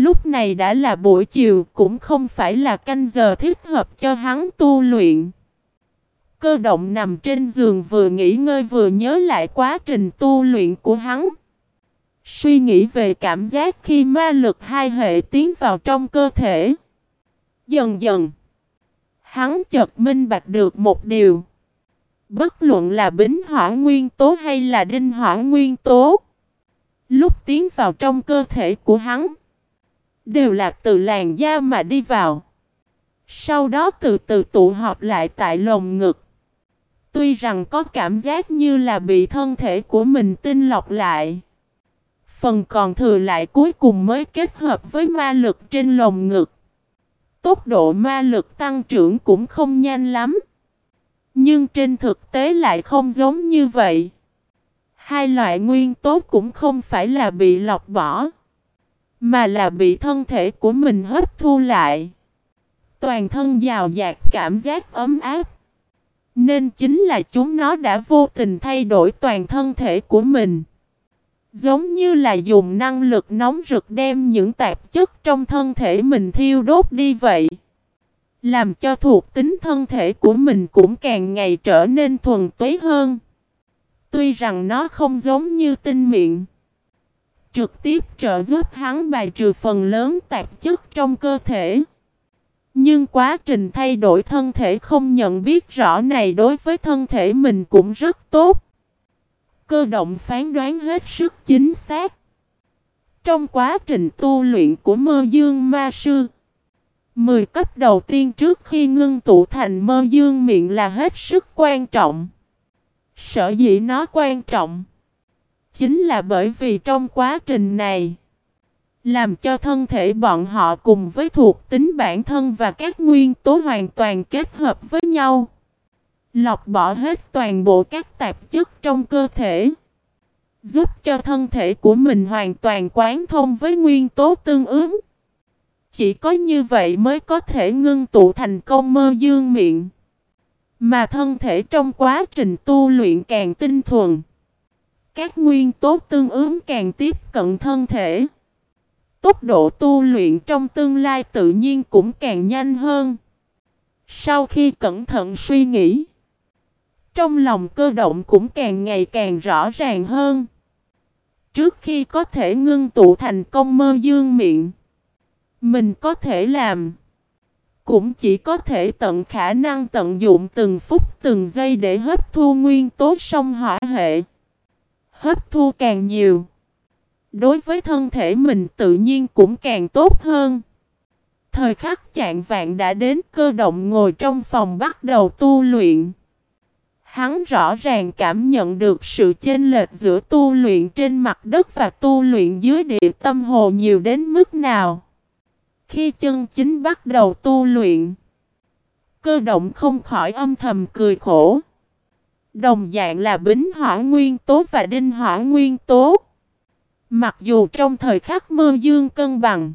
Lúc này đã là buổi chiều cũng không phải là canh giờ thích hợp cho hắn tu luyện. Cơ động nằm trên giường vừa nghỉ ngơi vừa nhớ lại quá trình tu luyện của hắn. Suy nghĩ về cảm giác khi ma lực hai hệ tiến vào trong cơ thể. Dần dần, hắn chợt minh bạch được một điều. Bất luận là bính hỏa nguyên tố hay là đinh hỏa nguyên tố. Lúc tiến vào trong cơ thể của hắn, đều là từ làn da mà đi vào. Sau đó từ từ tụ họp lại tại lồng ngực. Tuy rằng có cảm giác như là bị thân thể của mình tinh lọc lại. Phần còn thừa lại cuối cùng mới kết hợp với ma lực trên lồng ngực. Tốc độ ma lực tăng trưởng cũng không nhanh lắm. Nhưng trên thực tế lại không giống như vậy. Hai loại nguyên tố cũng không phải là bị lọc bỏ. Mà là bị thân thể của mình hấp thu lại. Toàn thân giàu dạt cảm giác ấm áp. Nên chính là chúng nó đã vô tình thay đổi toàn thân thể của mình. Giống như là dùng năng lực nóng rực đem những tạp chất trong thân thể mình thiêu đốt đi vậy. Làm cho thuộc tính thân thể của mình cũng càng ngày trở nên thuần túy hơn. Tuy rằng nó không giống như tinh miệng. Trực tiếp trợ giúp hắn bài trừ phần lớn tạp chất trong cơ thể. Nhưng quá trình thay đổi thân thể không nhận biết rõ này đối với thân thể mình cũng rất tốt. Cơ động phán đoán hết sức chính xác. Trong quá trình tu luyện của mơ dương ma sư, 10 cấp đầu tiên trước khi ngưng tụ thành mơ dương miệng là hết sức quan trọng. Sở dĩ nó quan trọng, chính là bởi vì trong quá trình này, làm cho thân thể bọn họ cùng với thuộc tính bản thân và các nguyên tố hoàn toàn kết hợp với nhau. Lọc bỏ hết toàn bộ các tạp chất trong cơ thể. Giúp cho thân thể của mình hoàn toàn quán thông với nguyên tố tương ứng. Chỉ có như vậy mới có thể ngưng tụ thành công mơ dương miệng. Mà thân thể trong quá trình tu luyện càng tinh thuần. Các nguyên tố tương ứng càng tiếp cận thân thể. Tốc độ tu luyện trong tương lai tự nhiên cũng càng nhanh hơn. Sau khi cẩn thận suy nghĩ, trong lòng cơ động cũng càng ngày càng rõ ràng hơn. Trước khi có thể ngưng tụ thành công mơ dương miệng, mình có thể làm. Cũng chỉ có thể tận khả năng tận dụng từng phút từng giây để hấp thu nguyên tố sông hỏa hệ. Hấp thu càng nhiều. Đối với thân thể mình tự nhiên cũng càng tốt hơn. Thời khắc chạng vạn đã đến cơ động ngồi trong phòng bắt đầu tu luyện. Hắn rõ ràng cảm nhận được sự chênh lệch giữa tu luyện trên mặt đất và tu luyện dưới địa tâm hồ nhiều đến mức nào. Khi chân chính bắt đầu tu luyện, cơ động không khỏi âm thầm cười khổ. Đồng dạng là bính hỏa nguyên tố và đinh hỏa nguyên tố. Mặc dù trong thời khắc mơ dương cân bằng,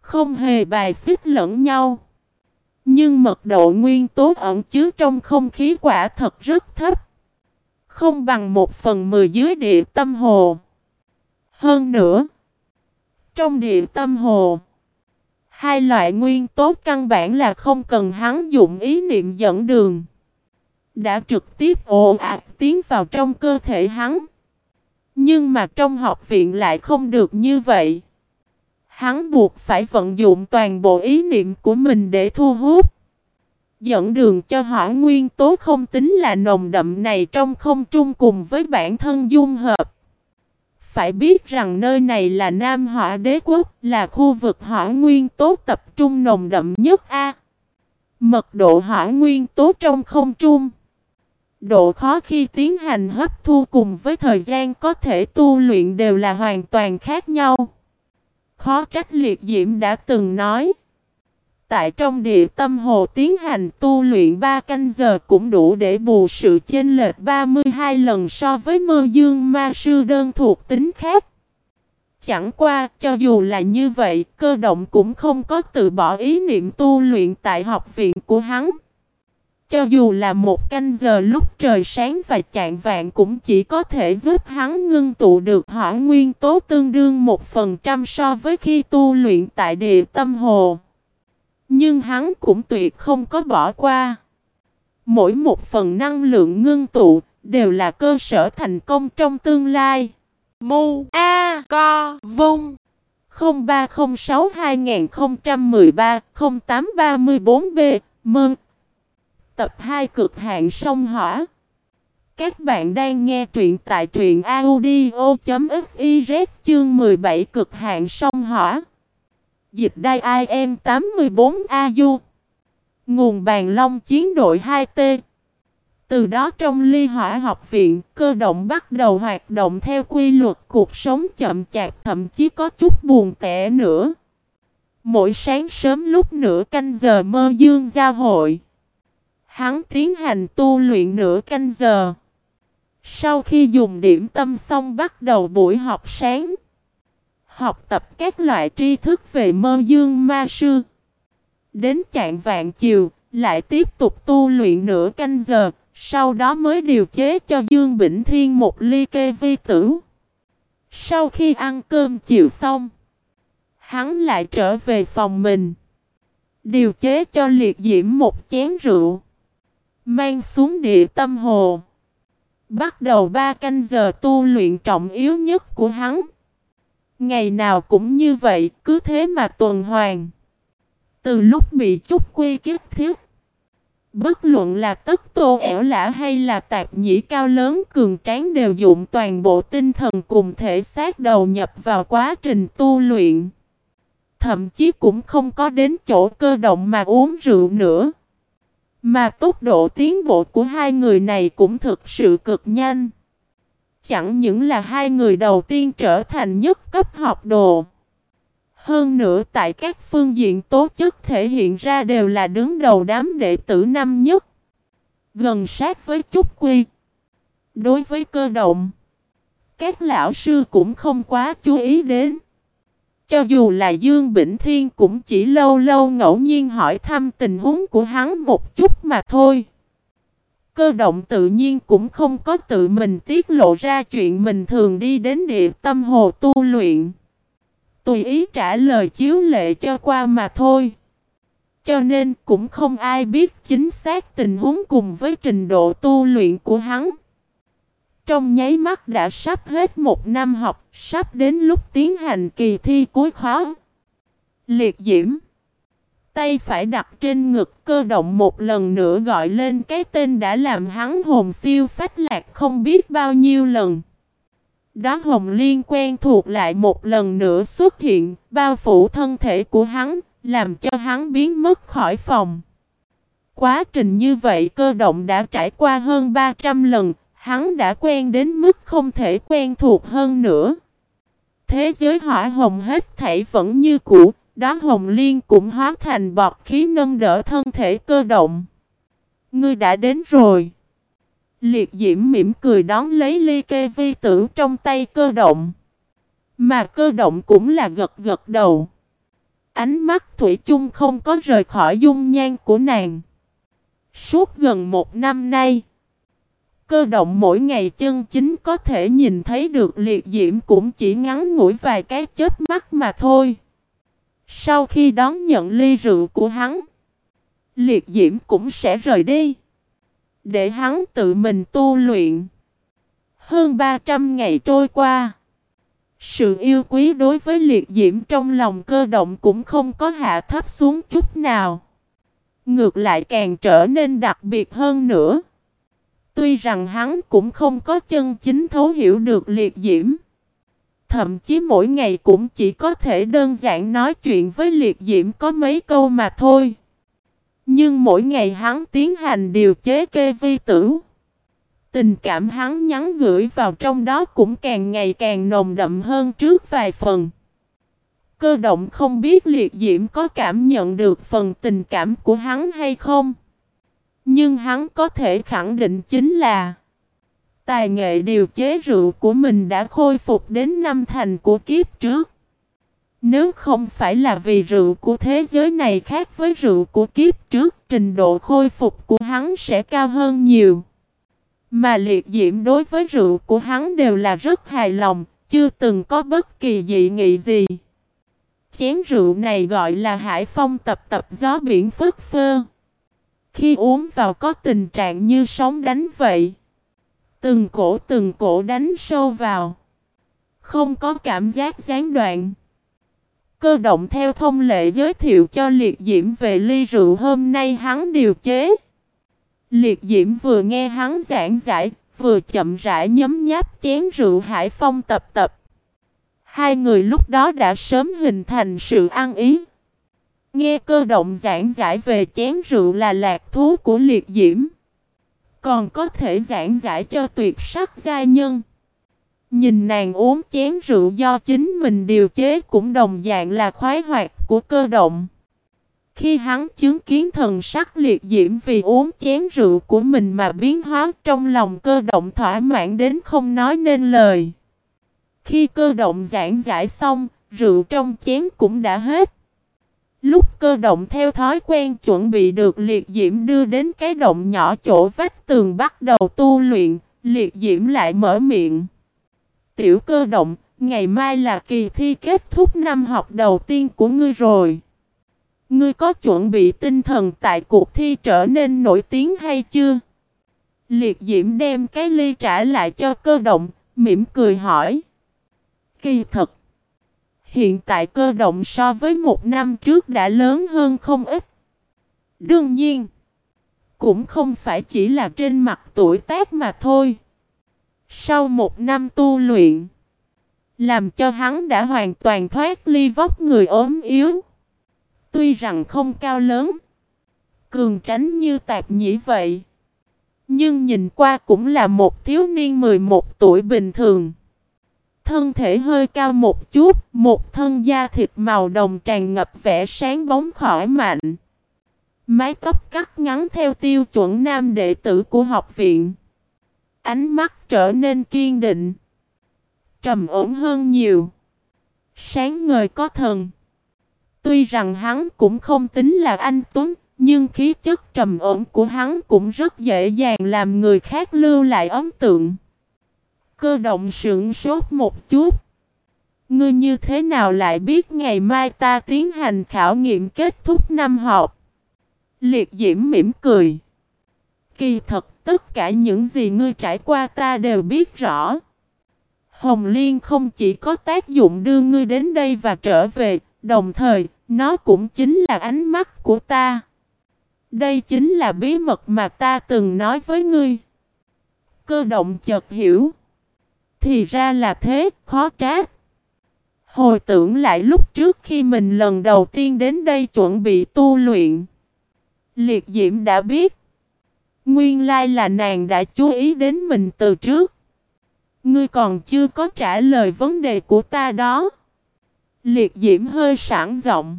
không hề bài xích lẫn nhau. Nhưng mật độ nguyên tố ẩn chứa trong không khí quả thật rất thấp. Không bằng một phần mười dưới địa tâm hồ. Hơn nữa, trong địa tâm hồ, hai loại nguyên tố căn bản là không cần hắn dụng ý niệm dẫn đường. Đã trực tiếp ồ ạt tiến vào trong cơ thể hắn. Nhưng mà trong học viện lại không được như vậy. Hắn buộc phải vận dụng toàn bộ ý niệm của mình để thu hút. Dẫn đường cho hỏa nguyên tố không tính là nồng đậm này trong không trung cùng với bản thân dung hợp. Phải biết rằng nơi này là Nam Hỏa Đế Quốc, là khu vực hỏa nguyên tố tập trung nồng đậm nhất A. Mật độ hỏa nguyên tố trong không trung. Độ khó khi tiến hành hấp thu cùng với thời gian có thể tu luyện đều là hoàn toàn khác nhau. Khó trách liệt diễm đã từng nói. Tại trong địa tâm hồ tiến hành tu luyện 3 canh giờ cũng đủ để bù sự chênh lệch 32 lần so với mơ dương ma sư đơn thuộc tính khác. Chẳng qua, cho dù là như vậy, cơ động cũng không có từ bỏ ý niệm tu luyện tại học viện của hắn. Cho dù là một canh giờ lúc trời sáng và chạng vạn cũng chỉ có thể giúp hắn ngưng tụ được hỏa nguyên tố tương đương một phần trăm so với khi tu luyện tại địa tâm hồ. Nhưng hắn cũng tuyệt không có bỏ qua. Mỗi một phần năng lượng ngưng tụ đều là cơ sở thành công trong tương lai. Mu A Co Vung 0306 2013 0834 B Mơn Tập 2 cực hạn sông hỏa Các bạn đang nghe truyện tại truyện audio.fiz chương 17 cực hạn sông hỏa Dịch đai IM 84 AU Nguồn bàn long chiến đội 2T Từ đó trong ly hỏa học viện, cơ động bắt đầu hoạt động theo quy luật cuộc sống chậm chạp thậm chí có chút buồn tẻ nữa. Mỗi sáng sớm lúc nửa canh giờ mơ dương giao hội. Hắn tiến hành tu luyện nửa canh giờ. Sau khi dùng điểm tâm xong bắt đầu buổi học sáng. Học tập các loại tri thức về mơ dương ma sư. Đến chạng vạn chiều, lại tiếp tục tu luyện nửa canh giờ, sau đó mới điều chế cho Dương Bỉnh Thiên một ly kê vi tử. Sau khi ăn cơm chiều xong, hắn lại trở về phòng mình. Điều chế cho liệt diễm một chén rượu. Mang xuống địa tâm hồ. Bắt đầu ba canh giờ tu luyện trọng yếu nhất của hắn. Ngày nào cũng như vậy, cứ thế mà tuần hoàn. Từ lúc bị chút quy kiết thiết. Bất luận là tất tô ẻo lã hay là tạp nhĩ cao lớn cường tráng đều dụng toàn bộ tinh thần cùng thể xác đầu nhập vào quá trình tu luyện. Thậm chí cũng không có đến chỗ cơ động mà uống rượu nữa. Mà tốc độ tiến bộ của hai người này cũng thực sự cực nhanh. Chẳng những là hai người đầu tiên trở thành nhất cấp học đồ. Hơn nữa tại các phương diện tố chất thể hiện ra đều là đứng đầu đám đệ tử năm nhất. Gần sát với chút quy. Đối với cơ động, các lão sư cũng không quá chú ý đến. Cho dù là Dương Bỉnh Thiên cũng chỉ lâu lâu ngẫu nhiên hỏi thăm tình huống của hắn một chút mà thôi. Cơ động tự nhiên cũng không có tự mình tiết lộ ra chuyện mình thường đi đến địa tâm hồ tu luyện. Tùy ý trả lời chiếu lệ cho qua mà thôi. Cho nên cũng không ai biết chính xác tình huống cùng với trình độ tu luyện của hắn. Trong nháy mắt đã sắp hết một năm học, sắp đến lúc tiến hành kỳ thi cuối khóa Liệt diễm Tay phải đặt trên ngực cơ động một lần nữa gọi lên cái tên đã làm hắn hồn siêu phách lạc không biết bao nhiêu lần. Đó hồng liên quen thuộc lại một lần nữa xuất hiện, bao phủ thân thể của hắn, làm cho hắn biến mất khỏi phòng. Quá trình như vậy cơ động đã trải qua hơn 300 lần, hắn đã quen đến mức không thể quen thuộc hơn nữa. Thế giới hỏa hồng hết thảy vẫn như cũ, đó hồng liên cũng hóa thành bọt khí nâng đỡ thân thể cơ động. Ngươi đã đến rồi. Liệt diễm mỉm cười đón lấy ly kê vi tử trong tay cơ động. Mà cơ động cũng là gật gật đầu. Ánh mắt Thủy chung không có rời khỏi dung nhan của nàng. Suốt gần một năm nay, cơ động mỗi ngày chân chính có thể nhìn thấy được liệt diễm cũng chỉ ngắn ngủi vài cái chết mắt mà thôi. Sau khi đón nhận ly rượu của hắn, liệt diễm cũng sẽ rời đi để hắn tự mình tu luyện. Hơn 300 ngày trôi qua, sự yêu quý đối với liệt diễm trong lòng cơ động cũng không có hạ thấp xuống chút nào. Ngược lại càng trở nên đặc biệt hơn nữa. Tuy rằng hắn cũng không có chân chính thấu hiểu được liệt diễm. Thậm chí mỗi ngày cũng chỉ có thể đơn giản nói chuyện với liệt diễm có mấy câu mà thôi. Nhưng mỗi ngày hắn tiến hành điều chế kê vi tử. Tình cảm hắn nhắn gửi vào trong đó cũng càng ngày càng nồng đậm hơn trước vài phần. Cơ động không biết liệt diễm có cảm nhận được phần tình cảm của hắn hay không. Nhưng hắn có thể khẳng định chính là Tài nghệ điều chế rượu của mình đã khôi phục đến năm thành của kiếp trước. Nếu không phải là vì rượu của thế giới này khác với rượu của kiếp trước, trình độ khôi phục của hắn sẽ cao hơn nhiều. Mà liệt diễm đối với rượu của hắn đều là rất hài lòng, chưa từng có bất kỳ dị nghị gì. Chén rượu này gọi là hải phong tập tập gió biển phất phơ. Khi uống vào có tình trạng như sóng đánh vậy. Từng cổ từng cổ đánh sâu vào. Không có cảm giác gián đoạn. Cơ động theo thông lệ giới thiệu cho liệt diễm về ly rượu hôm nay hắn điều chế. Liệt diễm vừa nghe hắn giảng giải, vừa chậm rãi nhấm nháp chén rượu hải phong tập tập. Hai người lúc đó đã sớm hình thành sự ăn ý. Nghe cơ động giảng giải về chén rượu là lạc thú của liệt diễm. Còn có thể giảng giải cho tuyệt sắc gia nhân. Nhìn nàng uống chén rượu do chính mình điều chế cũng đồng dạng là khoái hoạt của cơ động. Khi hắn chứng kiến thần sắc liệt diễm vì uống chén rượu của mình mà biến hóa trong lòng cơ động thỏa mãn đến không nói nên lời. Khi cơ động giảng giải xong, rượu trong chén cũng đã hết. Lúc cơ động theo thói quen chuẩn bị được liệt diễm đưa đến cái động nhỏ chỗ vách tường bắt đầu tu luyện, liệt diễm lại mở miệng. Tiểu cơ động, ngày mai là kỳ thi kết thúc năm học đầu tiên của ngươi rồi. Ngươi có chuẩn bị tinh thần tại cuộc thi trở nên nổi tiếng hay chưa? Liệt diễm đem cái ly trả lại cho cơ động, mỉm cười hỏi. Kỳ thật. Hiện tại cơ động so với một năm trước đã lớn hơn không ít. Đương nhiên. Cũng không phải chỉ là trên mặt tuổi tác mà thôi. Sau một năm tu luyện. Làm cho hắn đã hoàn toàn thoát ly vóc người ốm yếu. Tuy rằng không cao lớn. Cường tránh như tạp nhĩ vậy. Nhưng nhìn qua cũng là một thiếu niên 11 tuổi bình thường. Thân thể hơi cao một chút, một thân da thịt màu đồng tràn ngập vẻ sáng bóng khỏi mạnh. Mái tóc cắt ngắn theo tiêu chuẩn nam đệ tử của học viện. Ánh mắt trở nên kiên định. Trầm ổn hơn nhiều. Sáng ngời có thần. Tuy rằng hắn cũng không tính là anh Tuấn, nhưng khí chất trầm ổn của hắn cũng rất dễ dàng làm người khác lưu lại ấn tượng. Cơ động sững sốt một chút. Ngươi như thế nào lại biết ngày mai ta tiến hành khảo nghiệm kết thúc năm học? Liệt diễm mỉm cười. Kỳ thật tất cả những gì ngươi trải qua ta đều biết rõ. Hồng Liên không chỉ có tác dụng đưa ngươi đến đây và trở về, đồng thời, nó cũng chính là ánh mắt của ta. Đây chính là bí mật mà ta từng nói với ngươi. Cơ động chợt hiểu. Thì ra là thế, khó trách. Hồi tưởng lại lúc trước khi mình lần đầu tiên đến đây chuẩn bị tu luyện. Liệt diễm đã biết. Nguyên lai là nàng đã chú ý đến mình từ trước. Ngươi còn chưa có trả lời vấn đề của ta đó. Liệt diễm hơi sảng giọng.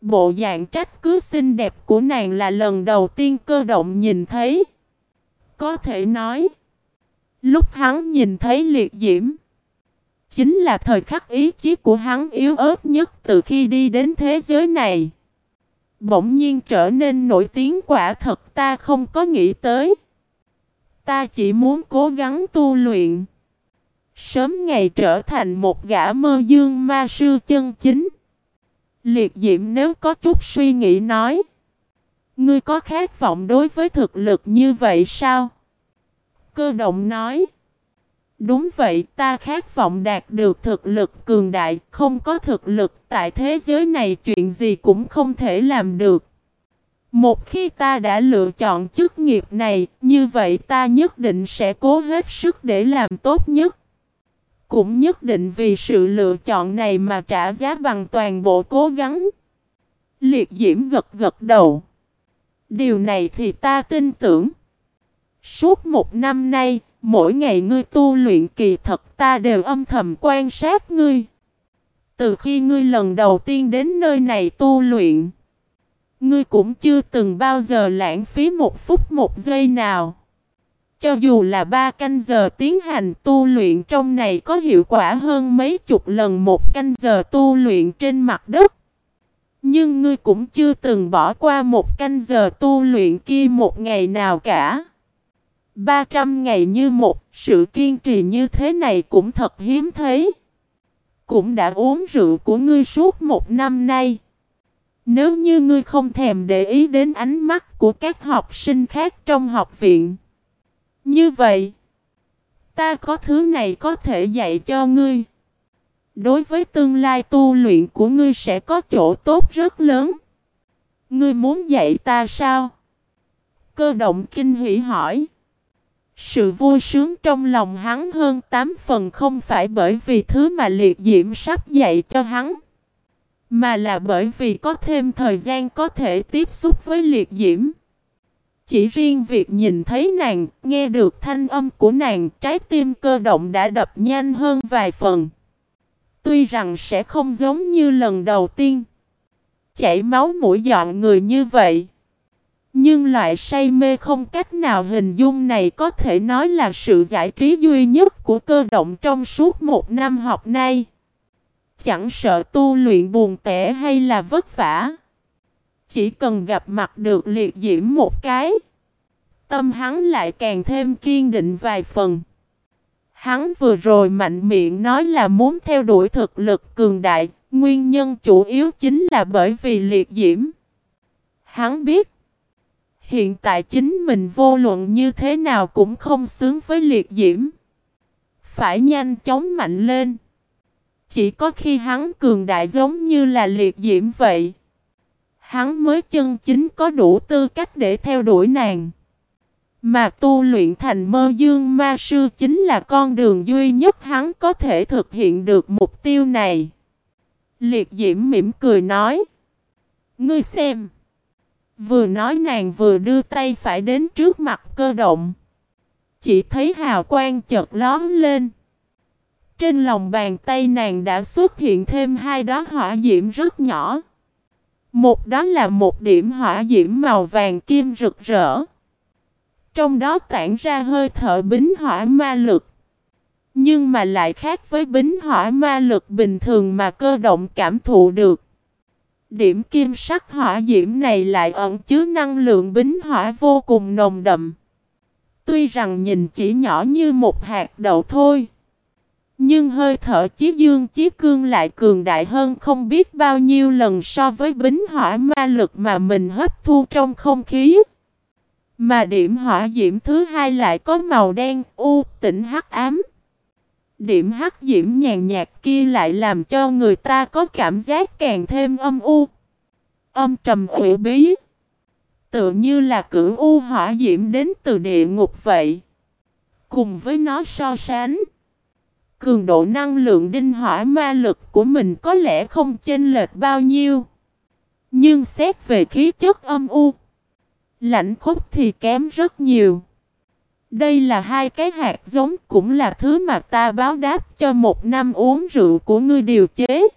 Bộ dạng trách cứ xinh đẹp của nàng là lần đầu tiên cơ động nhìn thấy. Có thể nói. Lúc hắn nhìn thấy liệt diễm. Chính là thời khắc ý chí của hắn yếu ớt nhất từ khi đi đến thế giới này. Bỗng nhiên trở nên nổi tiếng quả thật ta không có nghĩ tới. Ta chỉ muốn cố gắng tu luyện. Sớm ngày trở thành một gã mơ dương ma sư chân chính. Liệt diễm nếu có chút suy nghĩ nói. Ngươi có khát vọng đối với thực lực như vậy sao? Cơ động nói. Đúng vậy ta khát vọng đạt được thực lực cường đại, không có thực lực tại thế giới này chuyện gì cũng không thể làm được. Một khi ta đã lựa chọn chức nghiệp này, như vậy ta nhất định sẽ cố hết sức để làm tốt nhất. Cũng nhất định vì sự lựa chọn này mà trả giá bằng toàn bộ cố gắng. Liệt diễm gật gật đầu. Điều này thì ta tin tưởng. Suốt một năm nay, mỗi ngày ngươi tu luyện kỳ thật ta đều âm thầm quan sát ngươi. Từ khi ngươi lần đầu tiên đến nơi này tu luyện, ngươi cũng chưa từng bao giờ lãng phí một phút một giây nào. Cho dù là ba canh giờ tiến hành tu luyện trong này có hiệu quả hơn mấy chục lần một canh giờ tu luyện trên mặt đất. Nhưng ngươi cũng chưa từng bỏ qua một canh giờ tu luyện kia một ngày nào cả. 300 ngày như một, sự kiên trì như thế này cũng thật hiếm thấy. Cũng đã uống rượu của ngươi suốt một năm nay. Nếu như ngươi không thèm để ý đến ánh mắt của các học sinh khác trong học viện. Như vậy, ta có thứ này có thể dạy cho ngươi. Đối với tương lai tu luyện của ngươi sẽ có chỗ tốt rất lớn. Ngươi muốn dạy ta sao? Cơ động kinh hỉ hỏi. Sự vui sướng trong lòng hắn hơn 8 phần không phải bởi vì thứ mà liệt diễm sắp dạy cho hắn. Mà là bởi vì có thêm thời gian có thể tiếp xúc với liệt diễm. Chỉ riêng việc nhìn thấy nàng, nghe được thanh âm của nàng, trái tim cơ động đã đập nhanh hơn vài phần. Tuy rằng sẽ không giống như lần đầu tiên. Chảy máu mũi dọn người như vậy. Nhưng loại say mê không cách nào hình dung này có thể nói là sự giải trí duy nhất của cơ động trong suốt một năm học nay. Chẳng sợ tu luyện buồn tẻ hay là vất vả. Chỉ cần gặp mặt được liệt diễm một cái. Tâm hắn lại càng thêm kiên định vài phần. Hắn vừa rồi mạnh miệng nói là muốn theo đuổi thực lực cường đại, nguyên nhân chủ yếu chính là bởi vì liệt diễm. Hắn biết, hiện tại chính mình vô luận như thế nào cũng không xứng với liệt diễm. Phải nhanh chóng mạnh lên. Chỉ có khi hắn cường đại giống như là liệt diễm vậy. Hắn mới chân chính có đủ tư cách để theo đuổi nàng. Mà tu luyện thành mơ dương ma sư chính là con đường duy nhất hắn có thể thực hiện được mục tiêu này. Liệt diễm mỉm cười nói. Ngươi xem. Vừa nói nàng vừa đưa tay phải đến trước mặt cơ động. Chỉ thấy hào quang chợt lóm lên. Trên lòng bàn tay nàng đã xuất hiện thêm hai đóa hỏa diễm rất nhỏ. Một đó là một điểm hỏa diễm màu vàng kim rực rỡ. Trong đó tản ra hơi thở bính hỏa ma lực. Nhưng mà lại khác với bính hỏa ma lực bình thường mà cơ động cảm thụ được. Điểm kim sắc hỏa diễm này lại ẩn chứa năng lượng bính hỏa vô cùng nồng đậm. Tuy rằng nhìn chỉ nhỏ như một hạt đậu thôi. Nhưng hơi thở chí dương chí cương lại cường đại hơn không biết bao nhiêu lần so với bính hỏa ma lực mà mình hấp thu trong không khí. Mà điểm hỏa diễm thứ hai lại có màu đen, u, tĩnh hắc ám. Điểm hắc diễm nhàn nhạt kia lại làm cho người ta có cảm giác càng thêm âm u. Âm trầm ủy bí. Tự như là cửu u hỏa diễm đến từ địa ngục vậy. Cùng với nó so sánh. Cường độ năng lượng đinh hỏa ma lực của mình có lẽ không chênh lệch bao nhiêu. Nhưng xét về khí chất âm u Lạnh khốc thì kém rất nhiều. Đây là hai cái hạt giống cũng là thứ mà ta báo đáp cho một năm uống rượu của ngươi điều chế.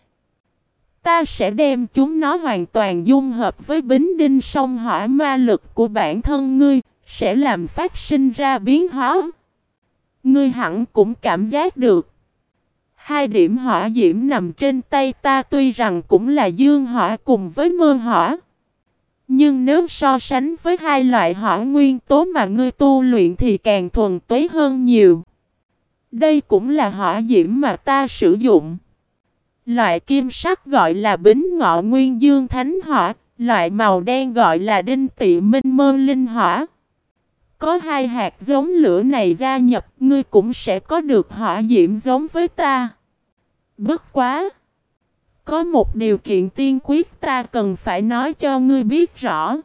Ta sẽ đem chúng nó hoàn toàn dung hợp với bính đinh song hỏa ma lực của bản thân ngươi, sẽ làm phát sinh ra biến hóa. Ngươi hẳn cũng cảm giác được. Hai điểm hỏa diễm nằm trên tay ta tuy rằng cũng là dương hỏa cùng với mơ hỏa. Nhưng nếu so sánh với hai loại hỏa nguyên tố mà ngươi tu luyện thì càng thuần túy hơn nhiều. Đây cũng là hỏa diễm mà ta sử dụng. Loại kim sắc gọi là bính ngọ nguyên dương thánh hỏa, loại màu đen gọi là đinh tị minh mơ linh hỏa. Có hai hạt giống lửa này gia nhập, ngươi cũng sẽ có được hỏa diễm giống với ta. Bất quá! Có một điều kiện tiên quyết ta cần phải nói cho ngươi biết rõ.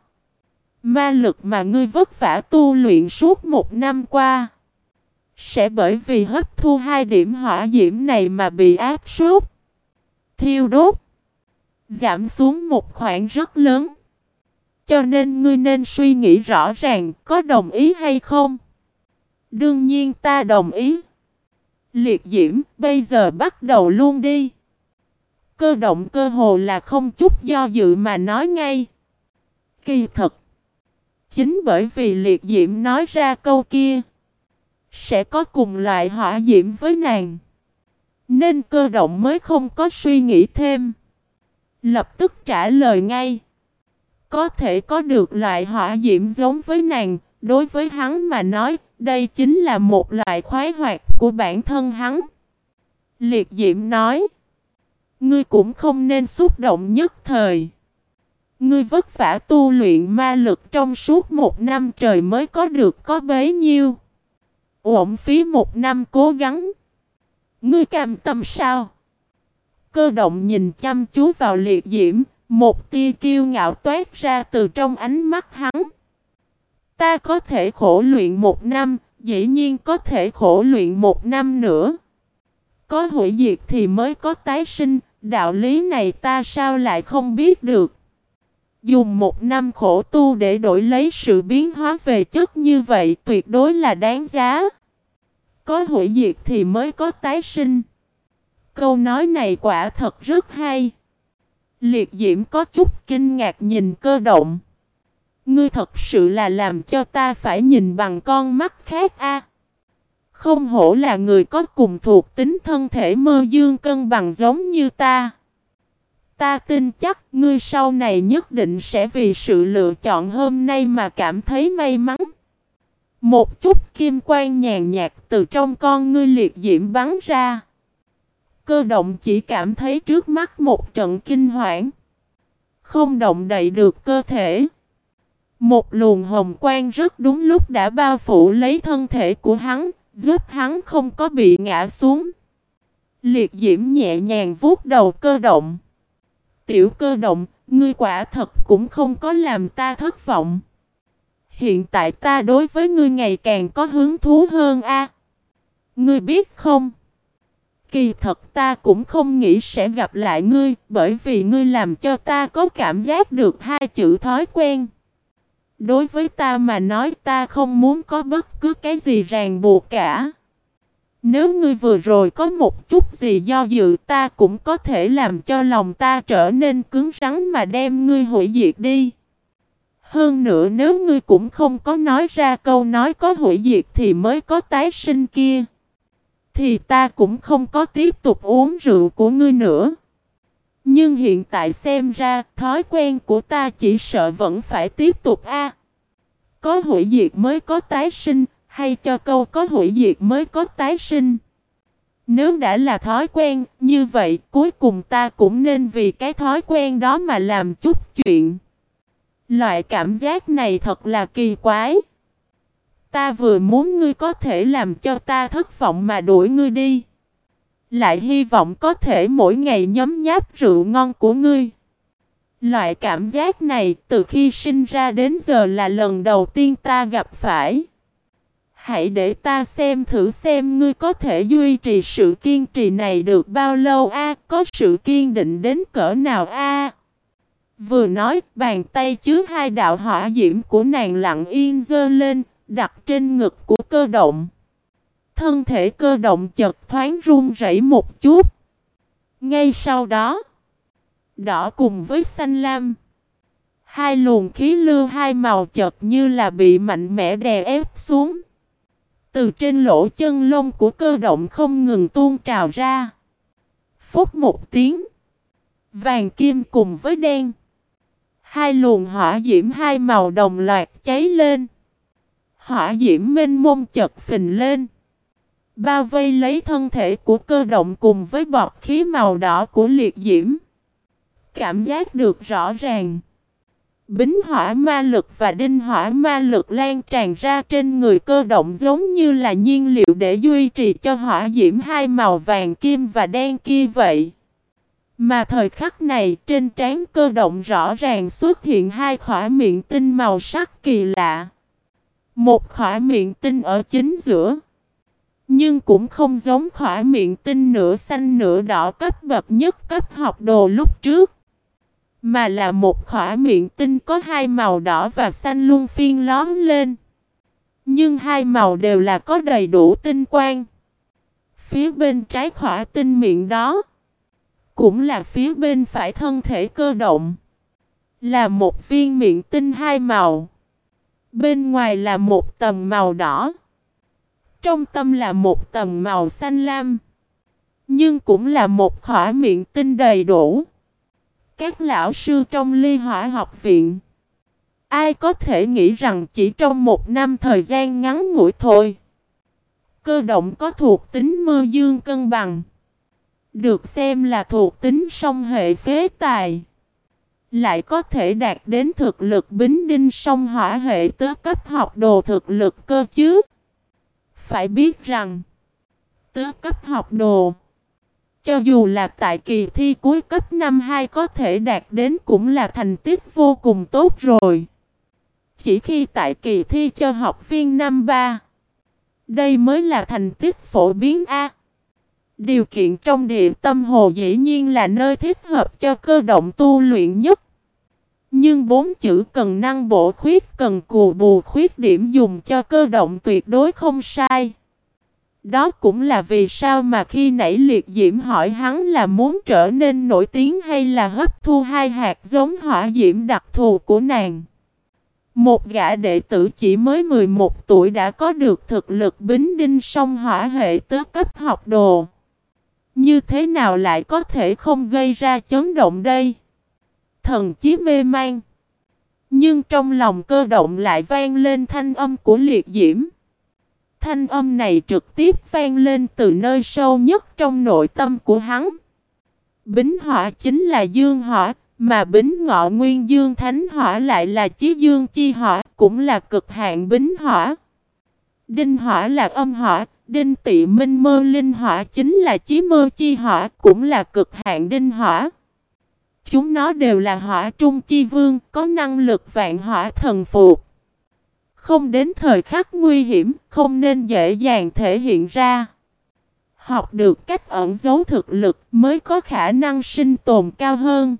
Ma lực mà ngươi vất vả tu luyện suốt một năm qua. Sẽ bởi vì hấp thu hai điểm hỏa diễm này mà bị áp suốt. Thiêu đốt. Giảm xuống một khoảng rất lớn. Cho nên ngươi nên suy nghĩ rõ ràng có đồng ý hay không. Đương nhiên ta đồng ý. Liệt diễm bây giờ bắt đầu luôn đi. Cơ động cơ hồ là không chút do dự mà nói ngay. Kỳ thật. Chính bởi vì liệt diễm nói ra câu kia. Sẽ có cùng loại hỏa diễm với nàng. Nên cơ động mới không có suy nghĩ thêm. Lập tức trả lời ngay. Có thể có được loại hỏa diễm giống với nàng, đối với hắn mà nói, đây chính là một loại khoái hoạt của bản thân hắn. Liệt diễm nói. Ngươi cũng không nên xúc động nhất thời. Ngươi vất vả tu luyện ma lực trong suốt một năm trời mới có được có bấy nhiêu. Uổng phí một năm cố gắng. Ngươi cam tâm sao? Cơ động nhìn chăm chú vào liệt diễm, một tia kiêu ngạo toát ra từ trong ánh mắt hắn. Ta có thể khổ luyện một năm, dĩ nhiên có thể khổ luyện một năm nữa. Có hủy diệt thì mới có tái sinh, đạo lý này ta sao lại không biết được. Dùng một năm khổ tu để đổi lấy sự biến hóa về chất như vậy tuyệt đối là đáng giá. Có hủy diệt thì mới có tái sinh. Câu nói này quả thật rất hay. Liệt diễm có chút kinh ngạc nhìn cơ động. Ngươi thật sự là làm cho ta phải nhìn bằng con mắt khác a. Không hổ là người có cùng thuộc tính thân thể mơ dương cân bằng giống như ta. Ta tin chắc ngươi sau này nhất định sẽ vì sự lựa chọn hôm nay mà cảm thấy may mắn. Một chút kim quang nhàn nhạt từ trong con ngươi liệt diễm bắn ra. Cơ động chỉ cảm thấy trước mắt một trận kinh hoảng. Không động đậy được cơ thể. Một luồng hồng quang rất đúng lúc đã bao phủ lấy thân thể của hắn, giúp hắn không có bị ngã xuống. Liệt diễm nhẹ nhàng vuốt đầu cơ động. Tiểu cơ động, ngươi quả thật cũng không có làm ta thất vọng. Hiện tại ta đối với ngươi ngày càng có hứng thú hơn a. Ngươi biết không? Kỳ thật ta cũng không nghĩ sẽ gặp lại ngươi, bởi vì ngươi làm cho ta có cảm giác được hai chữ thói quen. Đối với ta mà nói, ta không muốn có bất cứ cái gì ràng buộc cả. Nếu ngươi vừa rồi có một chút gì do dự, ta cũng có thể làm cho lòng ta trở nên cứng rắn mà đem ngươi hủy diệt đi. Hơn nữa, nếu ngươi cũng không có nói ra câu nói có hủy diệt thì mới có tái sinh kia. Thì ta cũng không có tiếp tục uống rượu của ngươi nữa. Nhưng hiện tại xem ra thói quen của ta chỉ sợ vẫn phải tiếp tục a. Có hủy diệt mới có tái sinh, hay cho câu có hủy diệt mới có tái sinh. Nếu đã là thói quen, như vậy cuối cùng ta cũng nên vì cái thói quen đó mà làm chút chuyện. Loại cảm giác này thật là kỳ quái. Ta vừa muốn ngươi có thể làm cho ta thất vọng mà đuổi ngươi đi. Lại hy vọng có thể mỗi ngày nhấm nháp rượu ngon của ngươi. Loại cảm giác này từ khi sinh ra đến giờ là lần đầu tiên ta gặp phải. Hãy để ta xem thử xem ngươi có thể duy trì sự kiên trì này được bao lâu a, có sự kiên định đến cỡ nào a Vừa nói, bàn tay chứa hai đạo hỏa diễm của nàng lặng yên dơ lên, đặt trên ngực của cơ động. Thân thể cơ động chật thoáng run rẩy một chút. Ngay sau đó, đỏ cùng với xanh lam. Hai luồng khí lưu hai màu chật như là bị mạnh mẽ đè ép xuống. Từ trên lỗ chân lông của cơ động không ngừng tuôn trào ra. phút một tiếng. Vàng kim cùng với đen. Hai luồng hỏa diễm hai màu đồng loạt cháy lên. Hỏa diễm mênh mông chật phình lên. Bao vây lấy thân thể của cơ động cùng với bọt khí màu đỏ của liệt diễm. Cảm giác được rõ ràng. Bính hỏa ma lực và đinh hỏa ma lực lan tràn ra trên người cơ động giống như là nhiên liệu để duy trì cho hỏa diễm hai màu vàng kim và đen kia vậy. Mà thời khắc này, trên trán cơ động rõ ràng xuất hiện hai khỏa miệng tinh màu sắc kỳ lạ. Một khỏa miệng tinh ở chính giữa. Nhưng cũng không giống khỏa miệng tinh nửa xanh nửa đỏ cấp bậc nhất cấp học đồ lúc trước. Mà là một khỏa miệng tinh có hai màu đỏ và xanh luôn phiên lón lên. Nhưng hai màu đều là có đầy đủ tinh quang. Phía bên trái khỏa tinh miệng đó cũng là phía bên phải thân thể cơ động. Là một viên miệng tinh hai màu. Bên ngoài là một tầm màu đỏ. Trong tâm là một tầng màu xanh lam. Nhưng cũng là một khỏa miệng tinh đầy đủ. Các lão sư trong ly hỏa học viện. Ai có thể nghĩ rằng chỉ trong một năm thời gian ngắn ngủi thôi. Cơ động có thuộc tính mơ dương cân bằng. Được xem là thuộc tính song hệ phế tài. Lại có thể đạt đến thực lực bính đinh song hỏa hệ tứ cấp học đồ thực lực cơ chứ. Phải biết rằng, tứ cấp học đồ, cho dù là tại kỳ thi cuối cấp năm 2 có thể đạt đến cũng là thành tích vô cùng tốt rồi. Chỉ khi tại kỳ thi cho học viên năm 3, đây mới là thành tích phổ biến A. Điều kiện trong địa tâm hồ dĩ nhiên là nơi thích hợp cho cơ động tu luyện nhất. Nhưng bốn chữ cần năng bổ khuyết, cần cù bù khuyết điểm dùng cho cơ động tuyệt đối không sai. Đó cũng là vì sao mà khi nãy liệt diễm hỏi hắn là muốn trở nên nổi tiếng hay là hấp thu hai hạt giống hỏa diễm đặc thù của nàng. Một gã đệ tử chỉ mới 11 tuổi đã có được thực lực bính đinh song hỏa hệ tứ cấp học đồ. Như thế nào lại có thể không gây ra chấn động đây? Thần chí mê man. Nhưng trong lòng cơ động lại vang lên thanh âm của liệt diễm. Thanh âm này trực tiếp vang lên từ nơi sâu nhất trong nội tâm của hắn. Bính hỏa chính là dương hỏa, mà bính ngọ nguyên dương thánh hỏa lại là chí dương chi hỏa, cũng là cực hạn bính hỏa. Đinh hỏa là âm hỏa, đinh tị minh mơ linh hỏa chính là chí mơ chi hỏa, cũng là cực hạn đinh hỏa. Chúng nó đều là hỏa trung chi vương, có năng lực vạn hỏa thần phục. Không đến thời khắc nguy hiểm, không nên dễ dàng thể hiện ra. Học được cách ẩn giấu thực lực mới có khả năng sinh tồn cao hơn.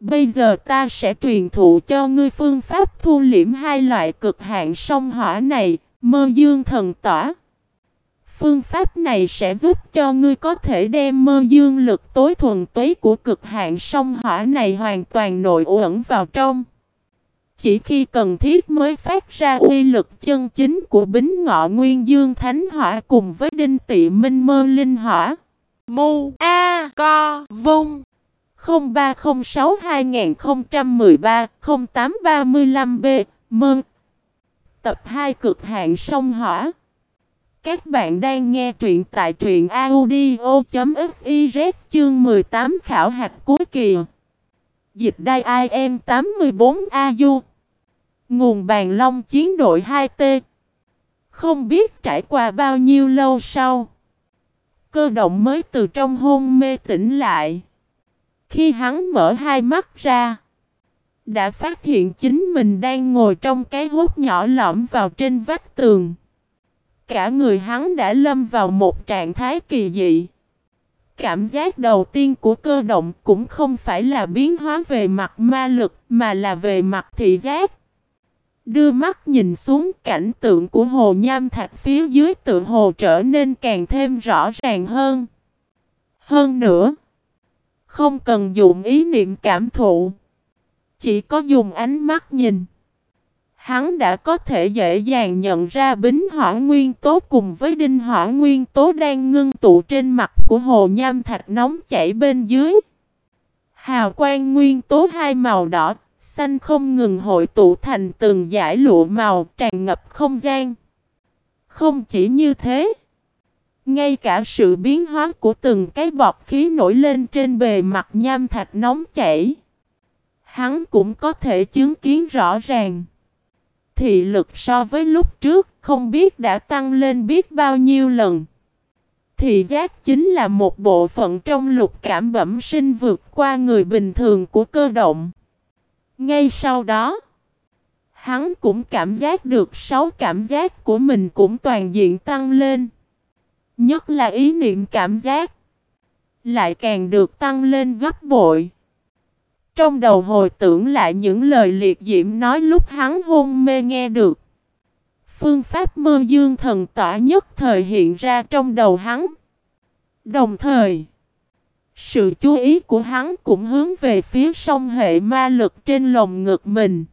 Bây giờ ta sẽ truyền thụ cho ngươi phương pháp thu liễm hai loại cực hạn sông hỏa này, mơ dương thần tỏa. Phương pháp này sẽ giúp cho ngươi có thể đem mơ dương lực tối thuần túy của cực hạn sông hỏa này hoàn toàn nội ẩn vào trong. Chỉ khi cần thiết mới phát ra uy lực chân chính của bính ngọ nguyên dương thánh hỏa cùng với đinh tị minh mơ linh hỏa. Mu A Co Vung 0306 2013 0835 B Mơ Tập 2 cực hạn sông hỏa các bạn đang nghe truyện tại truyện audio.fiz chương 18 khảo hạt cuối kỳ. Dịch đai IM 84AU Nguồn bàn long chiến đội 2T Không biết trải qua bao nhiêu lâu sau, Cơ động mới từ trong hôn mê tỉnh lại. Khi hắn mở hai mắt ra, Đã phát hiện chính mình đang ngồi trong cái hốt nhỏ lõm vào trên vách tường. Cả người hắn đã lâm vào một trạng thái kỳ dị Cảm giác đầu tiên của cơ động cũng không phải là biến hóa về mặt ma lực mà là về mặt thị giác. Đưa mắt nhìn xuống cảnh tượng của hồ nham thạch phía dưới tự hồ trở nên càng thêm rõ ràng hơn. Hơn nữa, không cần dùng ý niệm cảm thụ, chỉ có dùng ánh mắt nhìn. Hắn đã có thể dễ dàng nhận ra bính hỏa nguyên tố cùng với đinh hỏa nguyên tố đang ngưng tụ trên mặt của hồ nham thạch nóng chảy bên dưới. Hào quang nguyên tố hai màu đỏ, xanh không ngừng hội tụ thành từng dải lụa màu tràn ngập không gian. Không chỉ như thế, ngay cả sự biến hóa của từng cái bọt khí nổi lên trên bề mặt nham thạch nóng chảy, hắn cũng có thể chứng kiến rõ ràng. Thị lực so với lúc trước không biết đã tăng lên biết bao nhiêu lần. Thị giác chính là một bộ phận trong lục cảm bẩm sinh vượt qua người bình thường của cơ động. Ngay sau đó, hắn cũng cảm giác được sáu cảm giác của mình cũng toàn diện tăng lên. Nhất là ý niệm cảm giác, lại càng được tăng lên gấp bội. Trong đầu hồi tưởng lại những lời liệt diễm nói lúc hắn hôn mê nghe được. Phương pháp mơ dương thần tỏa nhất thời hiện ra trong đầu hắn. Đồng thời, sự chú ý của hắn cũng hướng về phía sông hệ ma lực trên lồng ngực mình.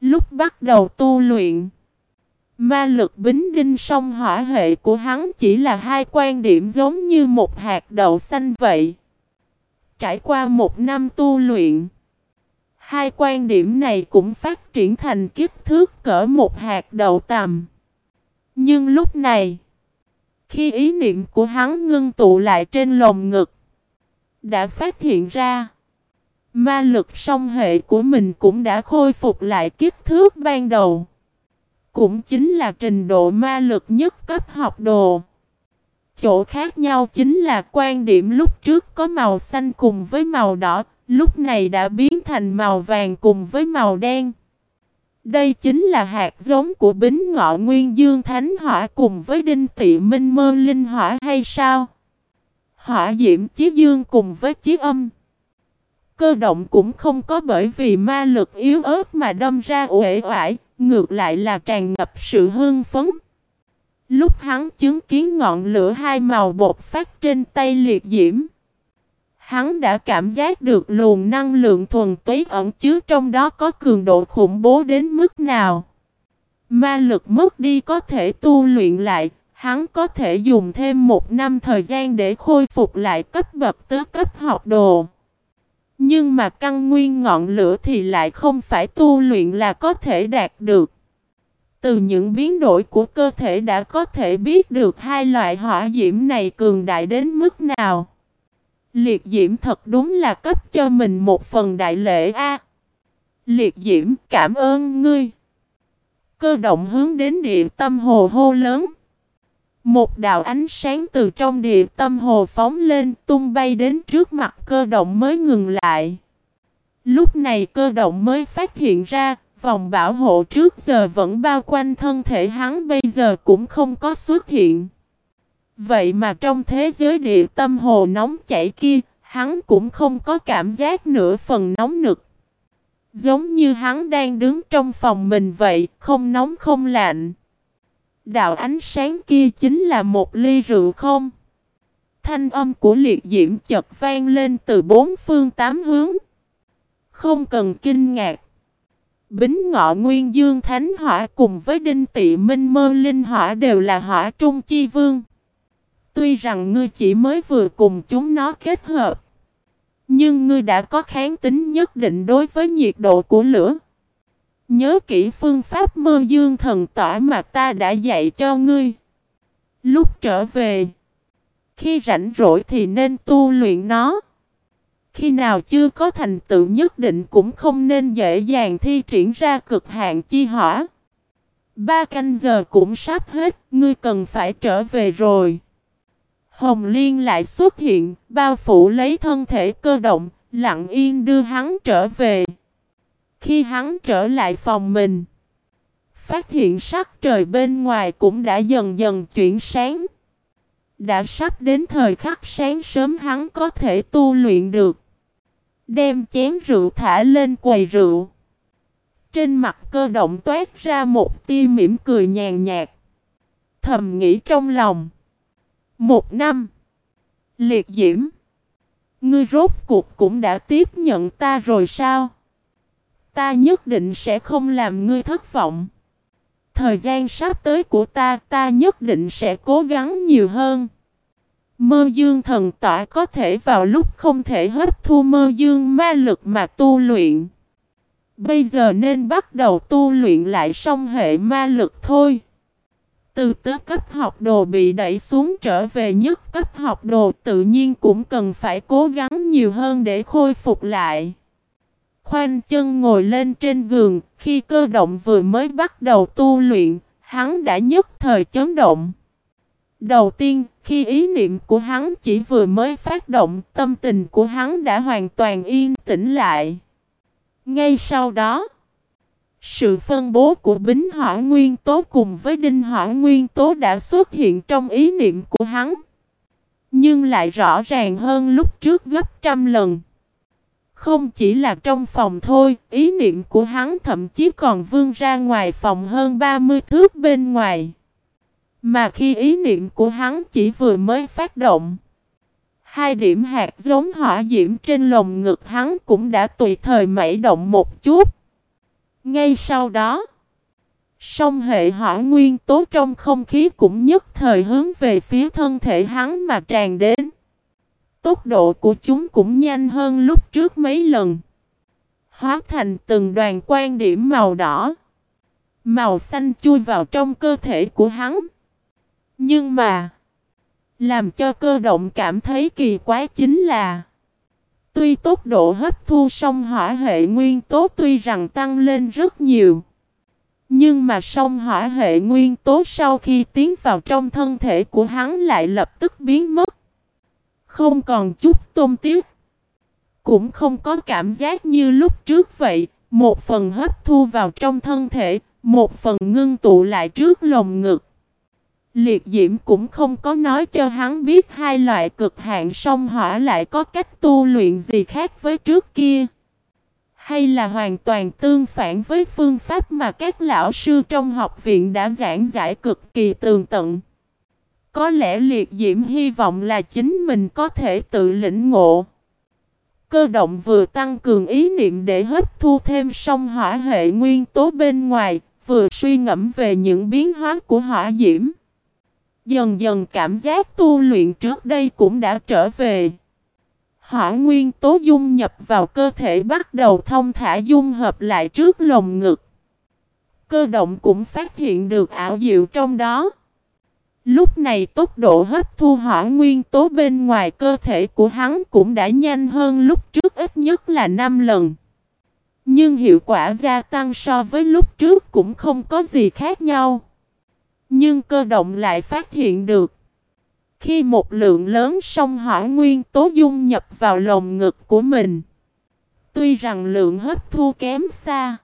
Lúc bắt đầu tu luyện, Ma lực bính đinh sông hỏa hệ của hắn chỉ là hai quan điểm giống như một hạt đậu xanh vậy. Trải qua một năm tu luyện, hai quan điểm này cũng phát triển thành kích thước cỡ một hạt đậu tầm. Nhưng lúc này, khi ý niệm của hắn ngưng tụ lại trên lồng ngực, đã phát hiện ra ma lực song hệ của mình cũng đã khôi phục lại kích thước ban đầu. Cũng chính là trình độ ma lực nhất cấp học đồ. Chỗ khác nhau chính là quan điểm lúc trước có màu xanh cùng với màu đỏ, lúc này đã biến thành màu vàng cùng với màu đen. Đây chính là hạt giống của bính ngọ nguyên dương thánh hỏa cùng với đinh tị minh mơ linh hỏa hay sao? Hỏa diễm chí dương cùng với chí âm. Cơ động cũng không có bởi vì ma lực yếu ớt mà đâm ra uể oải, ngược lại là tràn ngập sự hương phấn. Lúc hắn chứng kiến ngọn lửa hai màu bột phát trên tay liệt diễm. Hắn đã cảm giác được luồng năng lượng thuần túy ẩn chứa trong đó có cường độ khủng bố đến mức nào. Ma lực mất đi có thể tu luyện lại, hắn có thể dùng thêm một năm thời gian để khôi phục lại cấp bậc tứ cấp học đồ. Nhưng mà căn nguyên ngọn lửa thì lại không phải tu luyện là có thể đạt được. Từ những biến đổi của cơ thể đã có thể biết được hai loại hỏa diễm này cường đại đến mức nào. Liệt diễm thật đúng là cấp cho mình một phần đại lễ a. liệt diễm, cảm ơn ngươi. Cơ động hướng đến địa tâm hồ hô lớn. Một đạo ánh sáng từ trong địa tâm hồ phóng lên, tung bay đến trước mặt cơ động mới ngừng lại. Lúc này cơ động mới phát hiện ra vòng bảo hộ trước giờ vẫn bao quanh thân thể hắn bây giờ cũng không có xuất hiện. Vậy mà trong thế giới địa tâm hồ nóng chảy kia, hắn cũng không có cảm giác nửa phần nóng nực. Giống như hắn đang đứng trong phòng mình vậy, không nóng không lạnh. Đạo ánh sáng kia chính là một ly rượu không? Thanh âm của liệt diễm chợt vang lên từ bốn phương tám hướng. Không cần kinh ngạc. Bính ngọ nguyên dương thánh hỏa cùng với đinh tị minh mơ linh hỏa đều là hỏa trung chi vương. Tuy rằng ngươi chỉ mới vừa cùng chúng nó kết hợp. Nhưng ngươi đã có kháng tính nhất định đối với nhiệt độ của lửa. Nhớ kỹ phương pháp mơ dương thần tỏa mà ta đã dạy cho ngươi. Lúc trở về, khi rảnh rỗi thì nên tu luyện nó. Khi nào chưa có thành tựu nhất định cũng không nên dễ dàng thi triển ra cực hạn chi hỏa. Ba canh giờ cũng sắp hết, ngươi cần phải trở về rồi. Hồng Liên lại xuất hiện, bao phủ lấy thân thể cơ động, lặng yên đưa hắn trở về. Khi hắn trở lại phòng mình, phát hiện sắc trời bên ngoài cũng đã dần dần chuyển sáng. Đã sắp đến thời khắc sáng sớm hắn có thể tu luyện được. Đem chén rượu thả lên quầy rượu. Trên mặt cơ động toát ra một tia mỉm cười nhàn nhạt. Thầm nghĩ trong lòng. Một năm. Liệt diễm. Ngươi rốt cuộc cũng đã tiếp nhận ta rồi sao? Ta nhất định sẽ không làm ngươi thất vọng. Thời gian sắp tới của ta, ta nhất định sẽ cố gắng nhiều hơn. Mơ dương thần tỏa có thể vào lúc không thể hấp thu mơ dương ma lực mà tu luyện. Bây giờ nên bắt đầu tu luyện lại song hệ ma lực thôi. Từ tứ cấp học đồ bị đẩy xuống trở về nhất cấp học đồ tự nhiên cũng cần phải cố gắng nhiều hơn để khôi phục lại. Khoanh chân ngồi lên trên giường, khi cơ động vừa mới bắt đầu tu luyện, hắn đã nhất thời chấn động. Đầu tiên, khi ý niệm của hắn chỉ vừa mới phát động, tâm tình của hắn đã hoàn toàn yên tĩnh lại. Ngay sau đó, sự phân bố của bính hỏa nguyên tố cùng với đinh hỏa nguyên tố đã xuất hiện trong ý niệm của hắn. Nhưng lại rõ ràng hơn lúc trước gấp trăm lần. Không chỉ là trong phòng thôi, ý niệm của hắn thậm chí còn vươn ra ngoài phòng hơn 30 thước bên ngoài. Mà khi ý niệm của hắn chỉ vừa mới phát động, hai điểm hạt giống hỏa diễm trên lồng ngực hắn cũng đã tùy thời mẩy động một chút. Ngay sau đó, Song hệ hỏa nguyên tố trong không khí cũng nhất thời hướng về phía thân thể hắn mà tràn đến. Tốc độ của chúng cũng nhanh hơn lúc trước mấy lần. Hóa thành từng đoàn quan điểm màu đỏ. Màu xanh chui vào trong cơ thể của hắn. Nhưng mà, làm cho cơ động cảm thấy kỳ quái chính là Tuy tốc độ hấp thu sông hỏa hệ nguyên tố tuy rằng tăng lên rất nhiều Nhưng mà sông hỏa hệ nguyên tố sau khi tiến vào trong thân thể của hắn lại lập tức biến mất. Không còn chút tôm tiếc Cũng không có cảm giác như lúc trước vậy. Một phần hấp thu vào trong thân thể Một phần ngưng tụ lại trước lồng ngực. Liệt diễm cũng không có nói cho hắn biết hai loại cực hạn sông hỏa lại có cách tu luyện gì khác với trước kia. Hay là hoàn toàn tương phản với phương pháp mà các lão sư trong học viện đã giảng giải cực kỳ tường tận. Có lẽ liệt diễm hy vọng là chính mình có thể tự lĩnh ngộ. Cơ động vừa tăng cường ý niệm để hấp thu thêm sông hỏa hệ nguyên tố bên ngoài, vừa suy ngẫm về những biến hóa của hỏa diễm. Dần dần cảm giác tu luyện trước đây cũng đã trở về. Hỏa nguyên tố dung nhập vào cơ thể bắt đầu thông thả dung hợp lại trước lồng ngực. Cơ động cũng phát hiện được ảo diệu trong đó. Lúc này tốc độ hấp thu hỏa nguyên tố bên ngoài cơ thể của hắn cũng đã nhanh hơn lúc trước ít nhất là 5 lần. Nhưng hiệu quả gia tăng so với lúc trước cũng không có gì khác nhau. Nhưng cơ động lại phát hiện được. Khi một lượng lớn sông hỏa nguyên tố dung nhập vào lồng ngực của mình. Tuy rằng lượng hấp thu kém xa.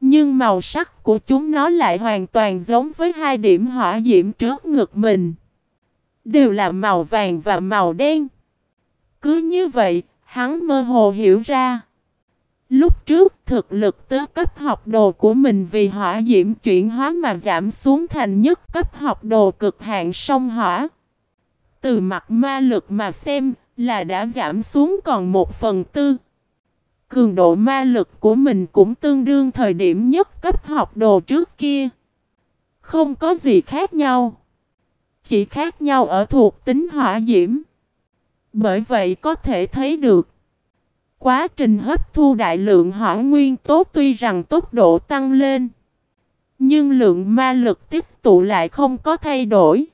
Nhưng màu sắc của chúng nó lại hoàn toàn giống với hai điểm hỏa diễm trước ngực mình. Đều là màu vàng và màu đen. Cứ như vậy, hắn mơ hồ hiểu ra. Lúc trước, thực lực tứ cấp học đồ của mình vì hỏa diễm chuyển hóa mà giảm xuống thành nhất cấp học đồ cực hạn sông hỏa. Từ mặt ma lực mà xem, là đã giảm xuống còn một phần tư. Cường độ ma lực của mình cũng tương đương thời điểm nhất cấp học đồ trước kia. Không có gì khác nhau. Chỉ khác nhau ở thuộc tính hỏa diễm. Bởi vậy có thể thấy được Quá trình hấp thu đại lượng hỏa nguyên tố tuy rằng tốc độ tăng lên, nhưng lượng ma lực tiếp tụ lại không có thay đổi.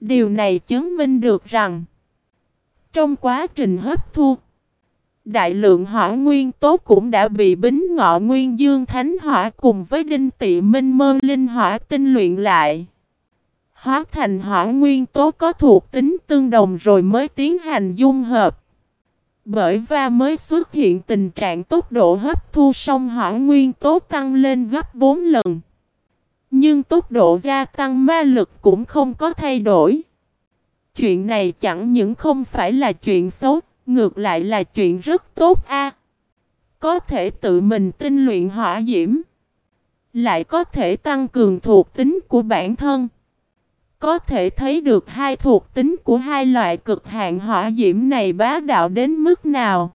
Điều này chứng minh được rằng, trong quá trình hấp thu, đại lượng hỏa nguyên tố cũng đã bị bính ngọ nguyên dương thánh hỏa cùng với đinh tị minh mơ linh hỏa tinh luyện lại. Hóa thành hỏa nguyên tố có thuộc tính tương đồng rồi mới tiến hành dung hợp. Bởi va mới xuất hiện tình trạng tốc độ hấp thu sông hỏa nguyên tố tăng lên gấp 4 lần. Nhưng tốc độ gia tăng ma lực cũng không có thay đổi. Chuyện này chẳng những không phải là chuyện xấu, ngược lại là chuyện rất tốt a. Có thể tự mình tinh luyện hỏa diễm, lại có thể tăng cường thuộc tính của bản thân. Có thể thấy được hai thuộc tính của hai loại cực hạn hỏa diễm này bá đạo đến mức nào.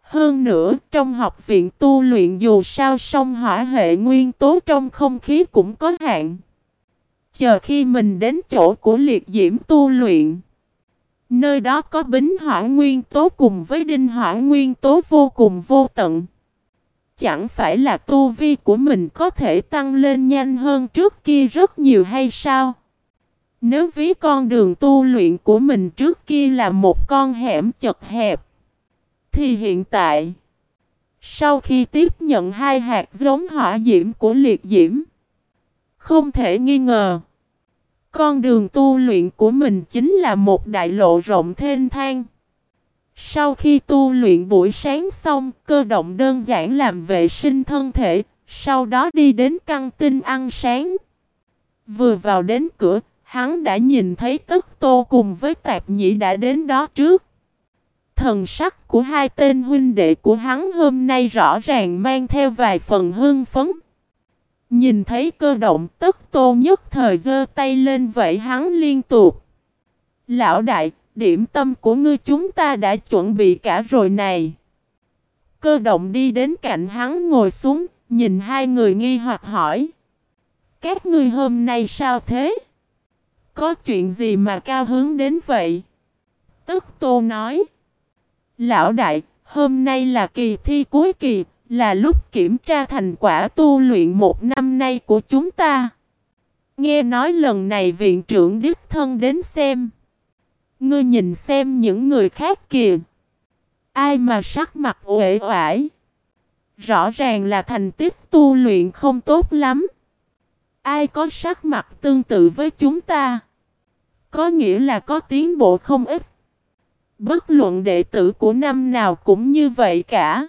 Hơn nữa, trong học viện tu luyện dù sao song hỏa hệ nguyên tố trong không khí cũng có hạn. Chờ khi mình đến chỗ của liệt diễm tu luyện. Nơi đó có bính hỏa nguyên tố cùng với đinh hỏa nguyên tố vô cùng vô tận. Chẳng phải là tu vi của mình có thể tăng lên nhanh hơn trước kia rất nhiều hay sao? Nếu ví con đường tu luyện của mình trước kia là một con hẻm chật hẹp, thì hiện tại, sau khi tiếp nhận hai hạt giống hỏa diễm của liệt diễm, không thể nghi ngờ, con đường tu luyện của mình chính là một đại lộ rộng thênh thang. Sau khi tu luyện buổi sáng xong, cơ động đơn giản làm vệ sinh thân thể, sau đó đi đến căng tin ăn sáng. Vừa vào đến cửa, Hắn đã nhìn thấy tức tô cùng với tạp nhĩ đã đến đó trước. Thần sắc của hai tên huynh đệ của hắn hôm nay rõ ràng mang theo vài phần hưng phấn. Nhìn thấy cơ động tức tô nhất thời giơ tay lên vậy hắn liên tục. Lão đại, điểm tâm của ngươi chúng ta đã chuẩn bị cả rồi này. Cơ động đi đến cạnh hắn ngồi xuống, nhìn hai người nghi hoặc hỏi. Các ngươi hôm nay sao thế? Có chuyện gì mà cao hướng đến vậy? Tức Tô nói. Lão đại, hôm nay là kỳ thi cuối kỳ, là lúc kiểm tra thành quả tu luyện một năm nay của chúng ta. Nghe nói lần này viện trưởng đích thân đến xem. Ngươi nhìn xem những người khác kìa. Ai mà sắc mặt uể oải. Rõ ràng là thành tích tu luyện không tốt lắm. Ai có sắc mặt tương tự với chúng ta? Có nghĩa là có tiến bộ không ít. Bất luận đệ tử của năm nào cũng như vậy cả.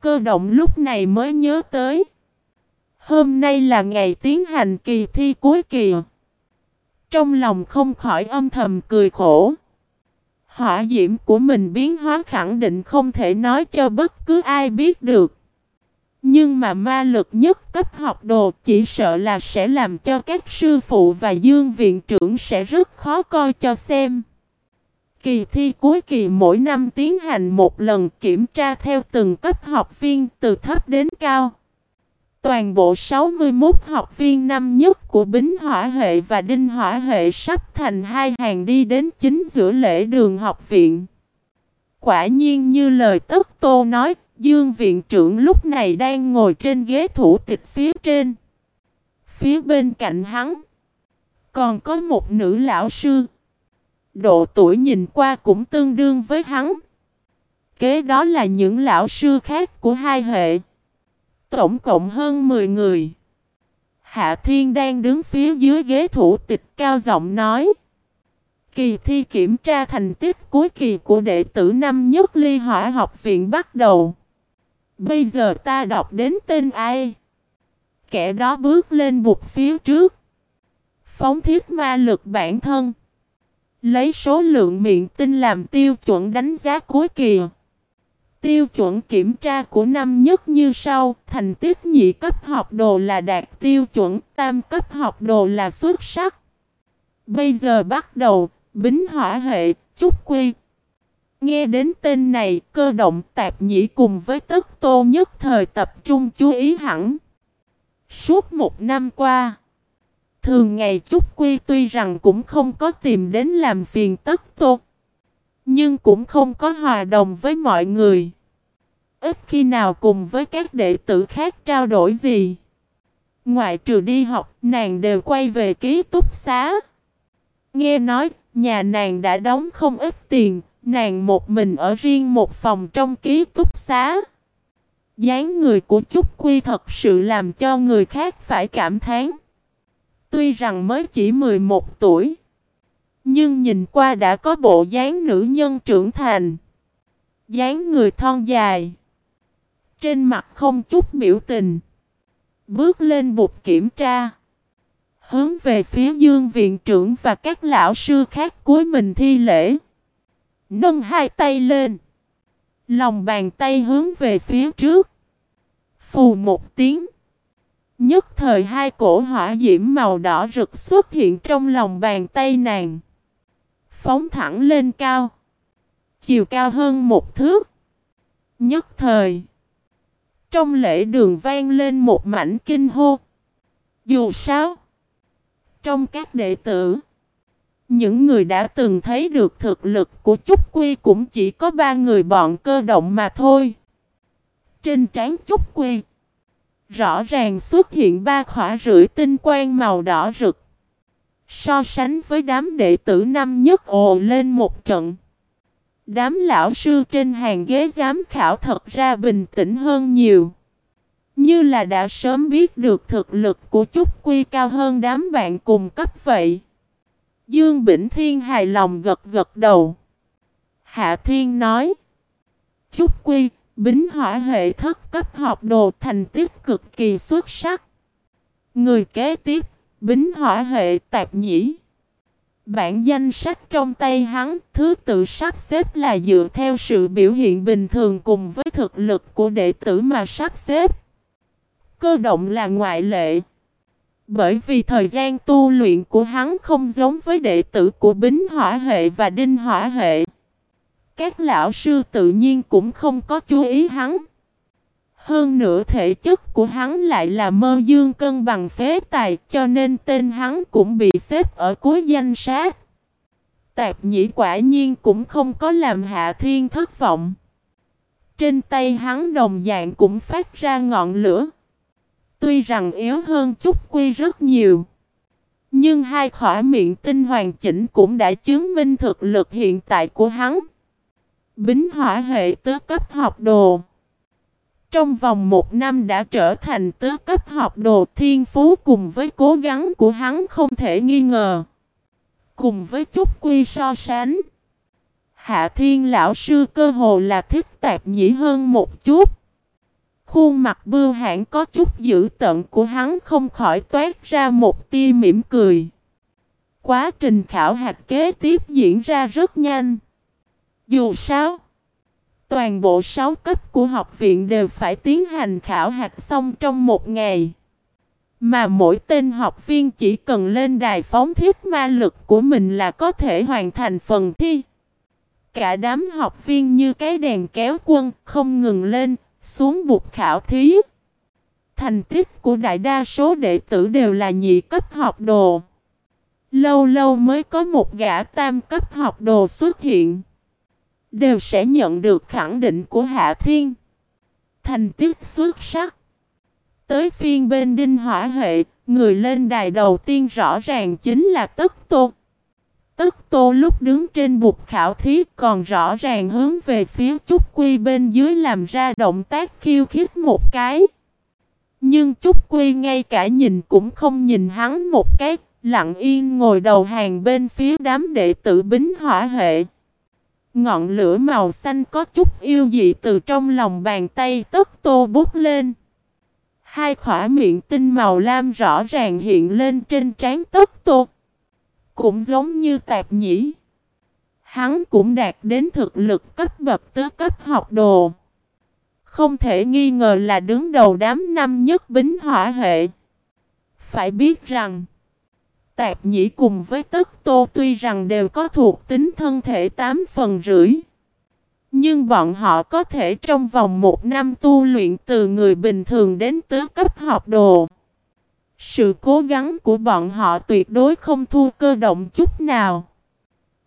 Cơ động lúc này mới nhớ tới. Hôm nay là ngày tiến hành kỳ thi cuối kỳ. Trong lòng không khỏi âm thầm cười khổ. Hỏa diễm của mình biến hóa khẳng định không thể nói cho bất cứ ai biết được. Nhưng mà ma lực nhất cấp học đồ chỉ sợ là sẽ làm cho các sư phụ và dương viện trưởng sẽ rất khó coi cho xem. Kỳ thi cuối kỳ mỗi năm tiến hành một lần kiểm tra theo từng cấp học viên từ thấp đến cao. Toàn bộ 61 học viên năm nhất của Bính Hỏa Hệ và Đinh Hỏa Hệ sắp thành hai hàng đi đến chính giữa lễ đường học viện. Quả nhiên như lời Tất Tô nói, Dương viện trưởng lúc này đang ngồi trên ghế thủ tịch phía trên. Phía bên cạnh hắn, còn có một nữ lão sư. Độ tuổi nhìn qua cũng tương đương với hắn. Kế đó là những lão sư khác của hai hệ. Tổng cộng hơn 10 người. Hạ Thiên đang đứng phía dưới ghế thủ tịch cao giọng nói. Kỳ thi kiểm tra thành tích cuối kỳ của đệ tử năm nhất ly hỏa học viện bắt đầu. Bây giờ ta đọc đến tên ai? Kẻ đó bước lên bục phía trước. Phóng thiết ma lực bản thân. Lấy số lượng miệng tinh làm tiêu chuẩn đánh giá cuối kỳ. Tiêu chuẩn kiểm tra của năm nhất như sau, thành tích nhị cấp học đồ là đạt tiêu chuẩn, tam cấp học đồ là xuất sắc. Bây giờ bắt đầu, bính hỏa hệ, chúc quy. Nghe đến tên này, cơ động tạp nhĩ cùng với tất tô nhất thời tập trung chú ý hẳn. Suốt một năm qua, thường ngày chúc quy tuy rằng cũng không có tìm đến làm phiền tất tô. Nhưng cũng không có hòa đồng với mọi người. Ít khi nào cùng với các đệ tử khác trao đổi gì. Ngoại trừ đi học, nàng đều quay về ký túc xá. Nghe nói, nhà nàng đã đóng không ít tiền, nàng một mình ở riêng một phòng trong ký túc xá. dáng người của Trúc Quy thật sự làm cho người khác phải cảm thán. Tuy rằng mới chỉ 11 tuổi, nhưng nhìn qua đã có bộ dáng nữ nhân trưởng thành. dáng người thon dài. Trên mặt không chút biểu tình. Bước lên bục kiểm tra. Hướng về phía dương viện trưởng và các lão sư khác cuối mình thi lễ. Nâng hai tay lên. Lòng bàn tay hướng về phía trước. Phù một tiếng. Nhất thời hai cổ hỏa diễm màu đỏ rực xuất hiện trong lòng bàn tay nàng. Phóng thẳng lên cao. Chiều cao hơn một thước. Nhất thời. Trong lễ đường vang lên một mảnh kinh hô. Dù sao. Trong các đệ tử. Những người đã từng thấy được thực lực của Trúc Quy cũng chỉ có ba người bọn cơ động mà thôi. Trên trán Trúc Quy. Rõ ràng xuất hiện ba khỏa rưỡi tinh quang màu đỏ rực. So sánh với đám đệ tử năm nhất ồ lên một trận. Đám lão sư trên hàng ghế giám khảo thật ra bình tĩnh hơn nhiều. Như là đã sớm biết được thực lực của Trúc Quy cao hơn đám bạn cùng cấp vậy. Dương Bỉnh Thiên hài lòng gật gật đầu. Hạ Thiên nói. chúc Quy, Bính hỏa hệ thất cấp học đồ thành tích cực kỳ xuất sắc. Người kế tiếp, Bính hỏa hệ tạp nhĩ. Bản danh sách trong tay hắn, thứ tự sắp xếp là dựa theo sự biểu hiện bình thường cùng với thực lực của đệ tử mà sắp xếp. Cơ động là ngoại lệ. Bởi vì thời gian tu luyện của hắn không giống với đệ tử của Bính Hỏa Hệ và Đinh Hỏa Hệ. Các lão sư tự nhiên cũng không có chú ý hắn. Hơn nữa thể chất của hắn lại là mơ dương cân bằng phế tài, cho nên tên hắn cũng bị xếp ở cuối danh sách. Tạp nhĩ quả nhiên cũng không có làm hạ thiên thất vọng. Trên tay hắn đồng dạng cũng phát ra ngọn lửa. Tuy rằng yếu hơn chút quy rất nhiều. Nhưng hai khỏa miệng tinh hoàn chỉnh cũng đã chứng minh thực lực hiện tại của hắn. Bính hỏa hệ tứ cấp học đồ. Trong vòng một năm đã trở thành tứ cấp học đồ, thiên phú cùng với cố gắng của hắn không thể nghi ngờ. Cùng với chút quy so sánh. Hạ thiên lão sư cơ hồ là thích tạp nhĩ hơn một chút. Khuôn mặt bưu hãn có chút dữ tận của hắn không khỏi toát ra một tia mỉm cười. Quá trình khảo hạch kế tiếp diễn ra rất nhanh. Dù sao, toàn bộ 6 cấp của học viện đều phải tiến hành khảo hạch xong trong một ngày. Mà mỗi tên học viên chỉ cần lên đài phóng thiết ma lực của mình là có thể hoàn thành phần thi. Cả đám học viên như cái đèn kéo quân không ngừng lên, xuống bục khảo thí. Thành tích của đại đa số đệ tử đều là nhị cấp học đồ. Lâu lâu mới có một gã tam cấp học đồ xuất hiện. Đều sẽ nhận được khẳng định của Hạ Thiên. Thành tích xuất sắc. Tới phiên bên đinh hỏa hệ, người lên đài đầu tiên rõ ràng chính là Tất Tôn. Tất Tô lúc đứng trên bục khảo thí còn rõ ràng hướng về phía Trúc Quy bên dưới làm ra động tác khiêu khích một cái. Nhưng Trúc Quy ngay cả nhìn cũng không nhìn hắn một cái, lặng yên ngồi đầu hàng bên phía đám đệ tử bính hỏa hệ. Ngọn lửa màu xanh có chút yêu dị từ trong lòng bàn tay Tất Tô bút lên. Hai khỏa miệng tinh màu lam rõ ràng hiện lên trên trán Tất Tô. Cũng giống như tạp nhĩ. Hắn cũng đạt đến thực lực cấp bậc tứ cấp học đồ. Không thể nghi ngờ là đứng đầu đám năm nhất bính hỏa hệ. Phải biết rằng, tạp nhĩ cùng với tất tô tuy rằng đều có thuộc tính thân thể 8 phần rưỡi. Nhưng bọn họ có thể trong vòng một năm tu luyện từ người bình thường đến tứ cấp học đồ. Sự cố gắng của bọn họ tuyệt đối không thua cơ động chút nào.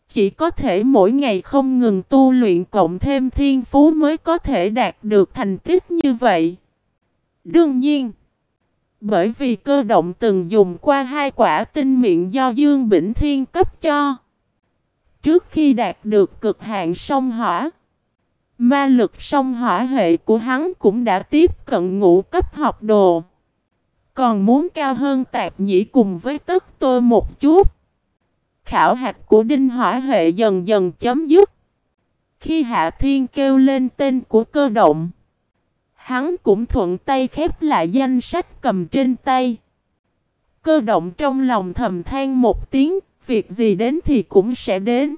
Chỉ có thể mỗi ngày không ngừng tu luyện cộng thêm thiên phú mới có thể đạt được thành tích như vậy. Đương nhiên, bởi vì cơ động từng dùng qua hai quả tinh miệng do Dương Bỉnh Thiên cấp cho. Trước khi đạt được cực hạn sông hỏa, ma lực sông hỏa hệ của hắn cũng đã tiếp cận ngũ cấp học đồ. Còn muốn cao hơn tạp nhĩ cùng với tất tôi một chút. Khảo hạch của đinh hỏa hệ dần dần chấm dứt. Khi Hạ Thiên kêu lên tên của cơ động. Hắn cũng thuận tay khép lại danh sách cầm trên tay. Cơ động trong lòng thầm than một tiếng, việc gì đến thì cũng sẽ đến.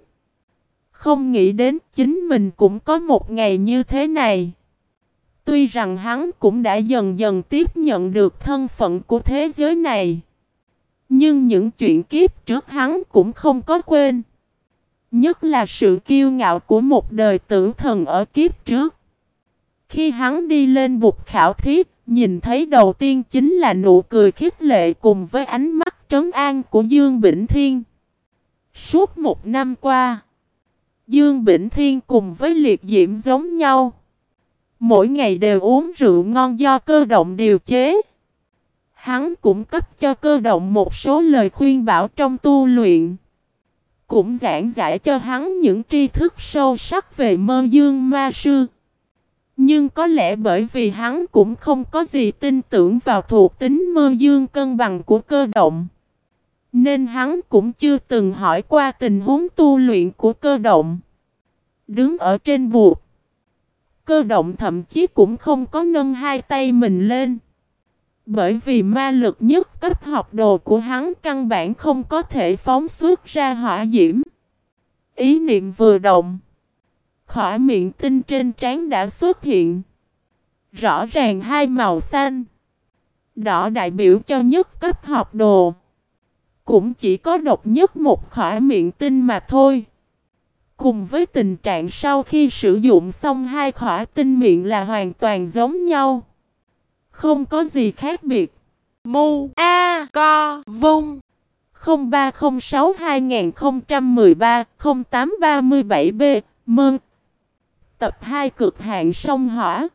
Không nghĩ đến chính mình cũng có một ngày như thế này. Tuy rằng hắn cũng đã dần dần tiếp nhận được thân phận của thế giới này. Nhưng những chuyện kiếp trước hắn cũng không có quên. Nhất là sự kiêu ngạo của một đời tử thần ở kiếp trước. Khi hắn đi lên bục khảo thí, nhìn thấy đầu tiên chính là nụ cười khích lệ cùng với ánh mắt trấn an của Dương Bỉnh Thiên. Suốt một năm qua, Dương Bỉnh Thiên cùng với liệt diễm giống nhau. Mỗi ngày đều uống rượu ngon do cơ động điều chế. Hắn cũng cấp cho cơ động một số lời khuyên bảo trong tu luyện. Cũng giảng giải cho hắn những tri thức sâu sắc về mơ dương ma sư. Nhưng có lẽ bởi vì hắn cũng không có gì tin tưởng vào thuộc tính mơ dương cân bằng của cơ động. Nên hắn cũng chưa từng hỏi qua tình huống tu luyện của cơ động. Đứng ở trên buộc. Cơ động thậm chí cũng không có nâng hai tay mình lên. Bởi vì ma lực nhất cấp học đồ của hắn căn bản không có thể phóng xuất ra hỏa diễm. Ý niệm vừa động. Khỏi miệng tinh trên trán đã xuất hiện. Rõ ràng hai màu xanh. Đỏ đại biểu cho nhất cấp học đồ. Cũng chỉ có độc nhất một khỏi miệng tinh mà thôi. Cùng với tình trạng sau khi sử dụng xong hai khỏa tinh miệng là hoàn toàn giống nhau. Không có gì khác biệt. Mu, A, Co, Vung 0306 2013 0837 B, Mơn Tập 2 cực hạn sông hỏa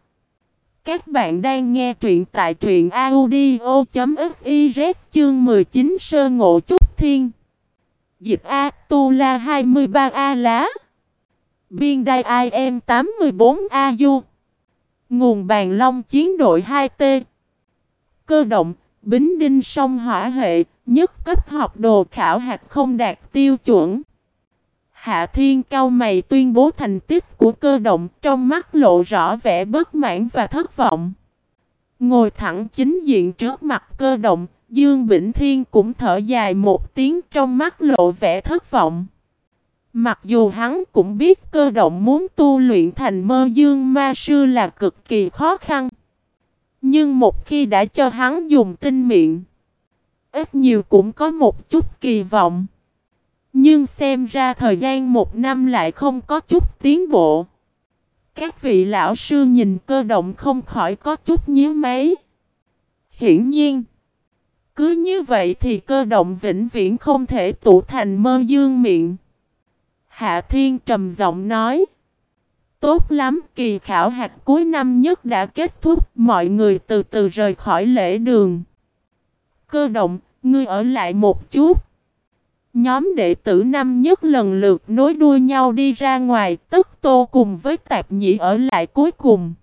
Các bạn đang nghe truyện tại truyện audio.fiz chương 19 sơ ngộ trúc thiên Dịch A Tu La 23A lá Biên đai IM 84A du Nguồn bàn long chiến đội 2T Cơ động Bính đinh sông hỏa hệ, nhất cấp học đồ khảo hạt không đạt tiêu chuẩn. Hạ Thiên cao mày tuyên bố thành tích của cơ động trong mắt lộ rõ vẻ bất mãn và thất vọng. Ngồi thẳng chính diện trước mặt cơ động, Dương Bỉnh Thiên cũng thở dài một tiếng trong mắt lộ vẻ thất vọng. Mặc dù hắn cũng biết cơ động muốn tu luyện thành mơ dương ma sư là cực kỳ khó khăn. Nhưng một khi đã cho hắn dùng tinh miệng, ít nhiều cũng có một chút kỳ vọng. Nhưng xem ra thời gian một năm lại không có chút tiến bộ. Các vị lão sư nhìn cơ động không khỏi có chút nhíu máy. Hiển nhiên, cứ như vậy thì cơ động vĩnh viễn không thể tụ thành mơ dương miệng. Hạ Thiên trầm giọng nói. Tốt lắm, kỳ khảo hạt cuối năm nhất đã kết thúc, mọi người từ từ rời khỏi lễ đường. Cơ động, ngươi ở lại một chút. Nhóm đệ tử năm nhất lần lượt nối đuôi nhau đi ra ngoài, tức tô cùng với tạp nhĩ ở lại cuối cùng.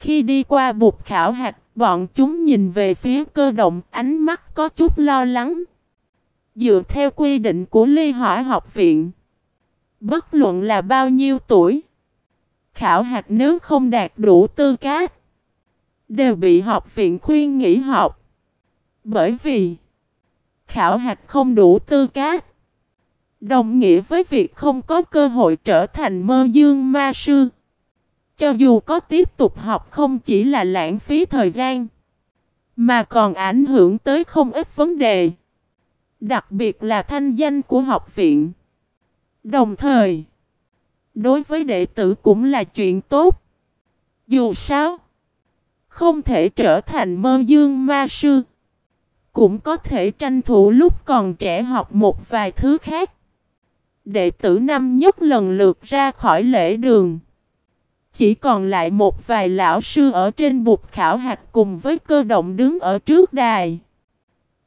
Khi đi qua bục khảo hạt, bọn chúng nhìn về phía cơ động, ánh mắt có chút lo lắng. Dựa theo quy định của ly hỏa học viện, bất luận là bao nhiêu tuổi, khảo hạt nếu không đạt đủ tư cách, đều bị học viện khuyên nghỉ học. Bởi vì khảo hạt không đủ tư cách, đồng nghĩa với việc không có cơ hội trở thành mơ dương ma sư. Cho dù có tiếp tục học không chỉ là lãng phí thời gian, mà còn ảnh hưởng tới không ít vấn đề. Đặc biệt là thanh danh của học viện. Đồng thời, đối với đệ tử cũng là chuyện tốt. Dù sao, không thể trở thành mơ dương ma sư. Cũng có thể tranh thủ lúc còn trẻ học một vài thứ khác. Đệ tử năm nhất lần lượt ra khỏi lễ đường. Chỉ còn lại một vài lão sư ở trên bục khảo hạt cùng với cơ động đứng ở trước đài.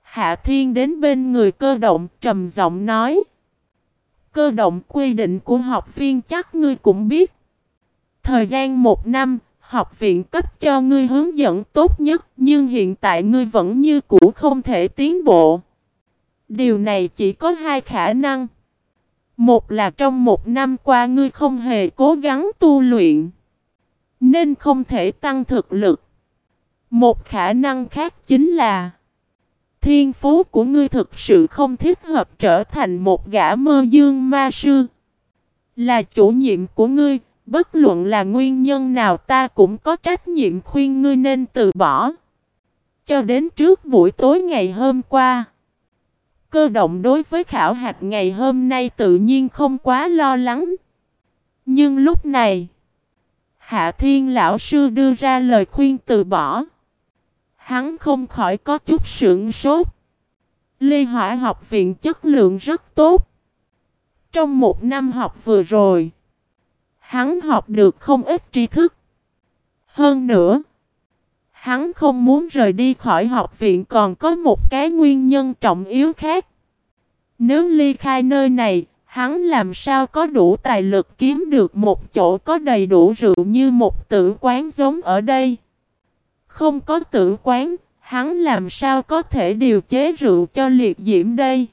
Hạ Thiên đến bên người cơ động trầm giọng nói. Cơ động quy định của học viên chắc ngươi cũng biết. Thời gian một năm, học viện cấp cho ngươi hướng dẫn tốt nhất, nhưng hiện tại ngươi vẫn như cũ không thể tiến bộ. Điều này chỉ có hai khả năng. Một là trong một năm qua ngươi không hề cố gắng tu luyện, nên không thể tăng thực lực. Một khả năng khác chính là Thiên phú của ngươi thực sự không thích hợp trở thành một gã mơ dương ma sư. Là chủ nhiệm của ngươi, bất luận là nguyên nhân nào ta cũng có trách nhiệm khuyên ngươi nên từ bỏ. Cho đến trước buổi tối ngày hôm qua. Cơ động đối với khảo hạt ngày hôm nay tự nhiên không quá lo lắng. Nhưng lúc này, Hạ Thiên Lão Sư đưa ra lời khuyên từ bỏ. Hắn không khỏi có chút sưởng sốt. Lê Hỏa học viện chất lượng rất tốt. Trong một năm học vừa rồi, hắn học được không ít tri thức. Hơn nữa, hắn không muốn rời đi khỏi học viện còn có một cái nguyên nhân trọng yếu khác. Nếu ly khai nơi này, hắn làm sao có đủ tài lực kiếm được một chỗ có đầy đủ rượu như một tử quán giống ở đây. Không có tử quán, hắn làm sao có thể điều chế rượu cho liệt diễm đây?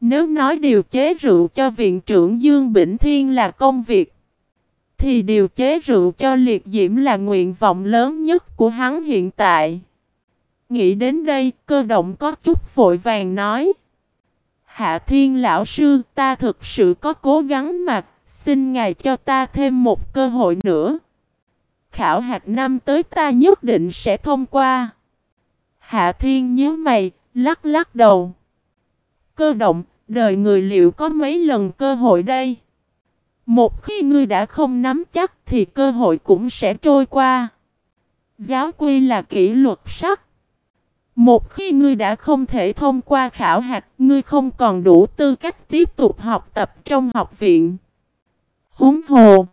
Nếu nói điều chế rượu cho viện trưởng Dương Bỉnh Thiên là công việc, thì điều chế rượu cho liệt diễm là nguyện vọng lớn nhất của hắn hiện tại. Nghĩ đến đây, cơ động có chút vội vàng nói. Hạ Thiên Lão Sư, ta thực sự có cố gắng mà, xin Ngài cho ta thêm một cơ hội nữa khảo hạt năm tới ta nhất định sẽ thông qua. Hạ thiên nhớ mày, lắc lắc đầu. Cơ động, đời người liệu có mấy lần cơ hội đây? Một khi ngươi đã không nắm chắc thì cơ hội cũng sẽ trôi qua. Giáo quy là kỷ luật sắc. Một khi ngươi đã không thể thông qua khảo hạch, ngươi không còn đủ tư cách tiếp tục học tập trong học viện. Húng hồ.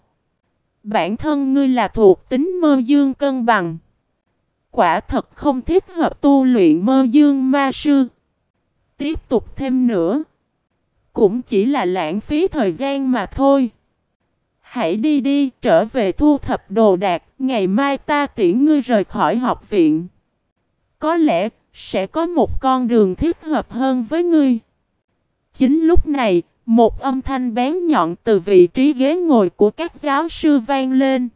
Bản thân ngươi là thuộc tính mơ dương cân bằng. Quả thật không thích hợp tu luyện mơ dương ma sư. Tiếp tục thêm nữa. Cũng chỉ là lãng phí thời gian mà thôi. Hãy đi đi, trở về thu thập đồ đạc, ngày mai ta tiễn ngươi rời khỏi học viện. Có lẽ, sẽ có một con đường thích hợp hơn với ngươi. Chính lúc này, một âm thanh bén nhọn từ vị trí ghế ngồi của các giáo sư vang lên.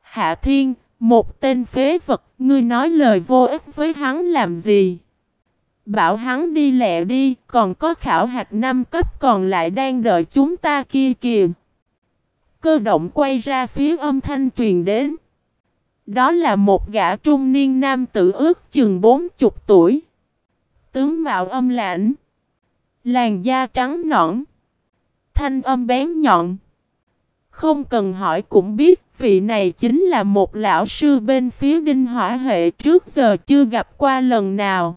Hạ Thiên, một tên phế vật, ngươi nói lời vô ích với hắn làm gì? Bảo hắn đi lẹ đi, còn có khảo hạt năm cấp còn lại đang đợi chúng ta kia kìa. Cơ động quay ra phía âm thanh truyền đến. Đó là một gã trung niên nam tử ước chừng bốn chục tuổi. Tướng mạo âm lãnh. Làn da trắng nõn. Thanh âm bén nhọn. Không cần hỏi cũng biết vị này chính là một lão sư bên phía đinh hỏa hệ trước giờ chưa gặp qua lần nào.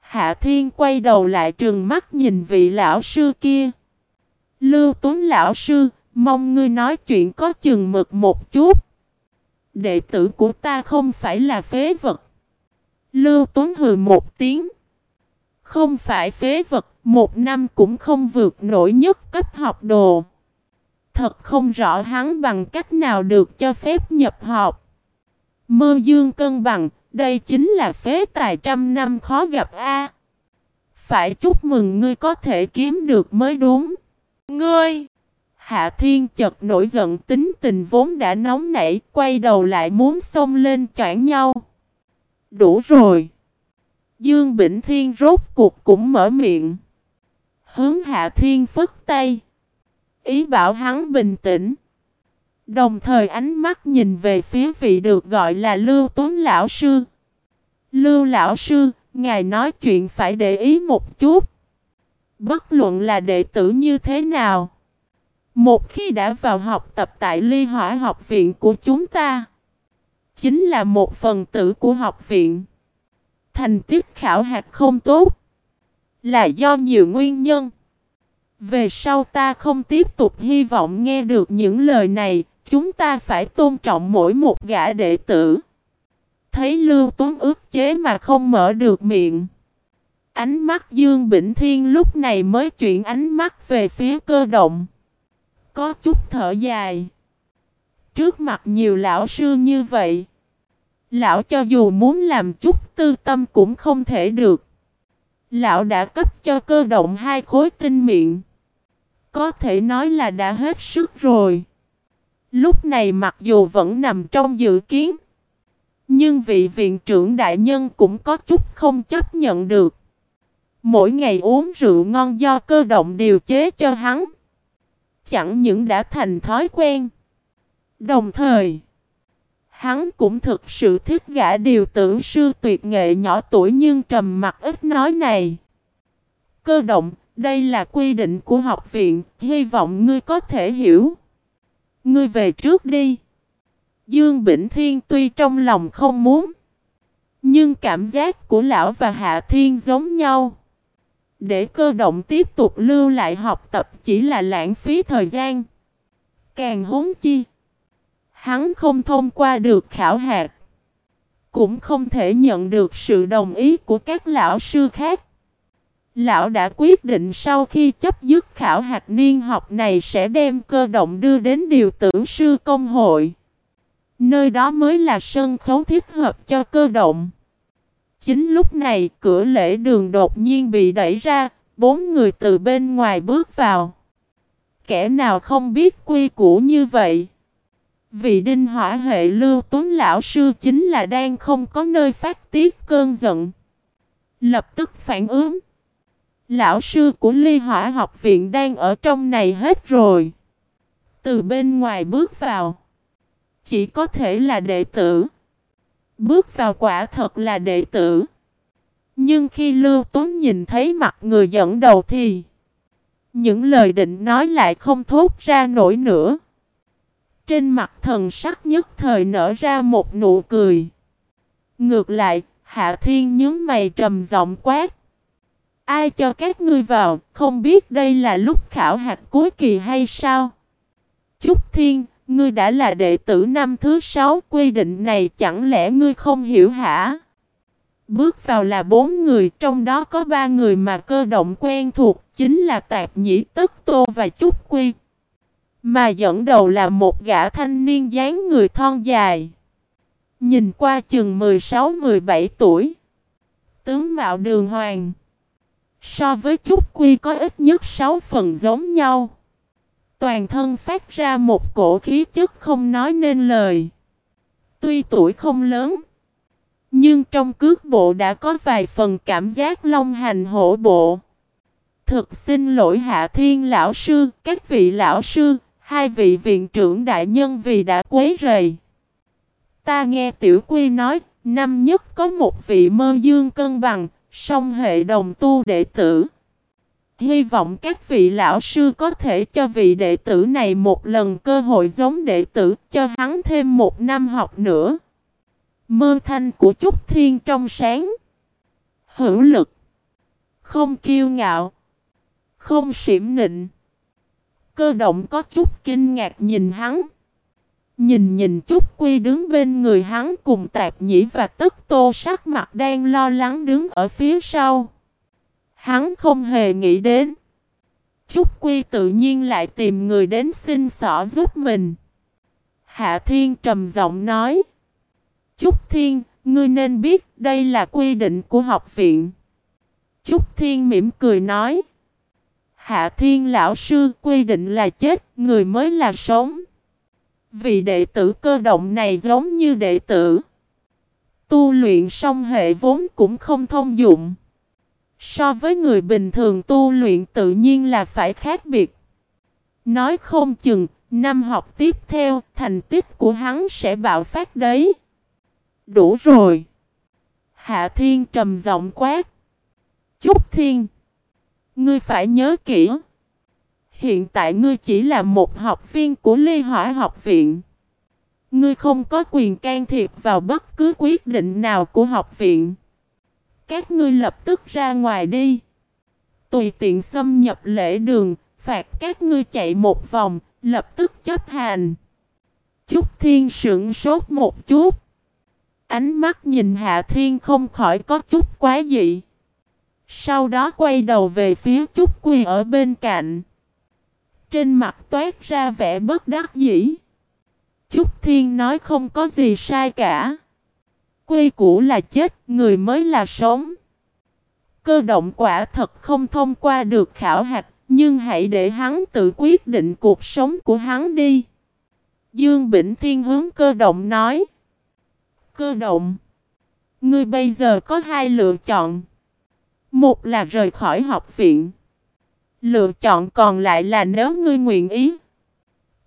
Hạ Thiên quay đầu lại trường mắt nhìn vị lão sư kia. Lưu Tuấn lão sư, mong ngươi nói chuyện có chừng mực một chút. Đệ tử của ta không phải là phế vật. Lưu Tuấn hừ một tiếng. Không phải phế vật, một năm cũng không vượt nổi nhất cấp học đồ. Thật không rõ hắn bằng cách nào được cho phép nhập học. Mơ dương cân bằng, đây chính là phế tài trăm năm khó gặp a. Phải chúc mừng ngươi có thể kiếm được mới đúng. Ngươi! Hạ Thiên chợt nổi giận tính tình vốn đã nóng nảy, quay đầu lại muốn xông lên choảng nhau. Đủ rồi! Dương Bỉnh Thiên rốt cuộc cũng mở miệng. Hướng Hạ Thiên phất tay. Ý bảo hắn bình tĩnh. Đồng thời ánh mắt nhìn về phía vị được gọi là Lưu Tuấn Lão Sư. Lưu Lão Sư, ngài nói chuyện phải để ý một chút. Bất luận là đệ tử như thế nào. Một khi đã vào học tập tại ly hỏa học viện của chúng ta. Chính là một phần tử của học viện. Thành tích khảo hạt không tốt. Là do nhiều nguyên nhân. Về sau ta không tiếp tục hy vọng nghe được những lời này, chúng ta phải tôn trọng mỗi một gã đệ tử. Thấy Lưu Tuấn ức chế mà không mở được miệng. Ánh mắt Dương Bỉnh Thiên lúc này mới chuyển ánh mắt về phía cơ động. Có chút thở dài. Trước mặt nhiều lão sư như vậy. Lão cho dù muốn làm chút tư tâm cũng không thể được. Lão đã cấp cho cơ động hai khối tinh miệng. Có thể nói là đã hết sức rồi. Lúc này mặc dù vẫn nằm trong dự kiến. Nhưng vị viện trưởng đại nhân cũng có chút không chấp nhận được. Mỗi ngày uống rượu ngon do cơ động điều chế cho hắn. Chẳng những đã thành thói quen. Đồng thời, hắn cũng thực sự thích gã điều tử sư tuyệt nghệ nhỏ tuổi nhưng trầm mặt ít nói này. Cơ động, đây là quy định của học viện, hy vọng ngươi có thể hiểu. Ngươi về trước đi. Dương Bỉnh Thiên tuy trong lòng không muốn, nhưng cảm giác của lão và Hạ Thiên giống nhau. Để cơ động tiếp tục lưu lại học tập chỉ là lãng phí thời gian. Càng huống chi. Hắn không thông qua được khảo hạt. Cũng không thể nhận được sự đồng ý của các lão sư khác. Lão đã quyết định sau khi chấp dứt khảo hạt niên học này sẽ đem cơ động đưa đến điều tử sư công hội. Nơi đó mới là sân khấu thích hợp cho cơ động. Chính lúc này cửa lễ đường đột nhiên bị đẩy ra, bốn người từ bên ngoài bước vào. Kẻ nào không biết quy củ như vậy? Vị đinh hỏa hệ lưu tuấn lão sư chính là đang không có nơi phát tiết cơn giận. Lập tức phản ứng. Lão sư của ly hỏa học viện đang ở trong này hết rồi. Từ bên ngoài bước vào. Chỉ có thể là đệ tử. Bước vào quả thật là đệ tử. Nhưng khi Lưu Tuấn nhìn thấy mặt người dẫn đầu thì Những lời định nói lại không thốt ra nổi nữa. Trên mặt thần sắc nhất thời nở ra một nụ cười. Ngược lại, Hạ Thiên nhướng mày trầm giọng quát. Ai cho các ngươi vào, không biết đây là lúc khảo hạt cuối kỳ hay sao? Chúc Thiên, ngươi đã là đệ tử năm thứ sáu, quy định này chẳng lẽ ngươi không hiểu hả? Bước vào là bốn người, trong đó có ba người mà cơ động quen thuộc, chính là Tạp Nhĩ Tất Tô và Trúc Quy. Mà dẫn đầu là một gã thanh niên dáng người thon dài. Nhìn qua chừng 16-17 tuổi. Tướng mạo đường hoàng. So với Trúc Quy có ít nhất 6 phần giống nhau. Toàn thân phát ra một cổ khí chất không nói nên lời. Tuy tuổi không lớn. Nhưng trong cước bộ đã có vài phần cảm giác long hành hổ bộ. Thực xin lỗi Hạ Thiên Lão Sư, các vị Lão Sư, hai vị viện trưởng đại nhân vì đã quấy rầy. Ta nghe Tiểu Quy nói, năm nhất có một vị mơ dương cân bằng, song hệ đồng tu đệ tử. Hy vọng các vị lão sư có thể cho vị đệ tử này một lần cơ hội giống đệ tử, cho hắn thêm một năm học nữa. Mơ thanh của Trúc Thiên trong sáng. Hữu lực. Không kiêu ngạo. Không xỉm nịnh. Cơ động có chút kinh ngạc nhìn hắn. Nhìn nhìn chút quy đứng bên người hắn cùng tạp nhĩ và Tức tô sắc mặt đang lo lắng đứng ở phía sau. Hắn không hề nghĩ đến. Trúc Quy tự nhiên lại tìm người đến xin xỏ giúp mình. Hạ Thiên trầm giọng nói. Trúc Thiên, ngươi nên biết đây là quy định của học viện. Trúc Thiên mỉm cười nói. Hạ Thiên lão sư quy định là chết, người mới là sống. Vì đệ tử cơ động này giống như đệ tử. Tu luyện song hệ vốn cũng không thông dụng. So với người bình thường tu luyện tự nhiên là phải khác biệt. Nói không chừng, năm học tiếp theo, thành tích của hắn sẽ bạo phát đấy. Đủ rồi. Hạ Thiên trầm giọng quát. Chúc Thiên. Ngươi phải nhớ kỹ. Hiện tại ngươi chỉ là một học viên của Ly Hỏa học viện. Ngươi không có quyền can thiệp vào bất cứ quyết định nào của học viện. Các ngươi lập tức ra ngoài đi. Tùy tiện xâm nhập lễ đường, phạt các ngươi chạy một vòng, lập tức chấp hành. Chúc Thiên sững sốt một chút. Ánh mắt nhìn Hạ Thiên không khỏi có chút quá dị. Sau đó quay đầu về phía Chúc Quy ở bên cạnh. Trên mặt toát ra vẻ bất đắc dĩ. Chúc Thiên nói không có gì sai cả. Quy cũ là chết, người mới là sống. Cơ động quả thật không thông qua được khảo hạch, nhưng hãy để hắn tự quyết định cuộc sống của hắn đi. Dương Bỉnh Thiên hướng cơ động nói. Cơ động. Ngươi bây giờ có hai lựa chọn. Một là rời khỏi học viện. Lựa chọn còn lại là nếu ngươi nguyện ý.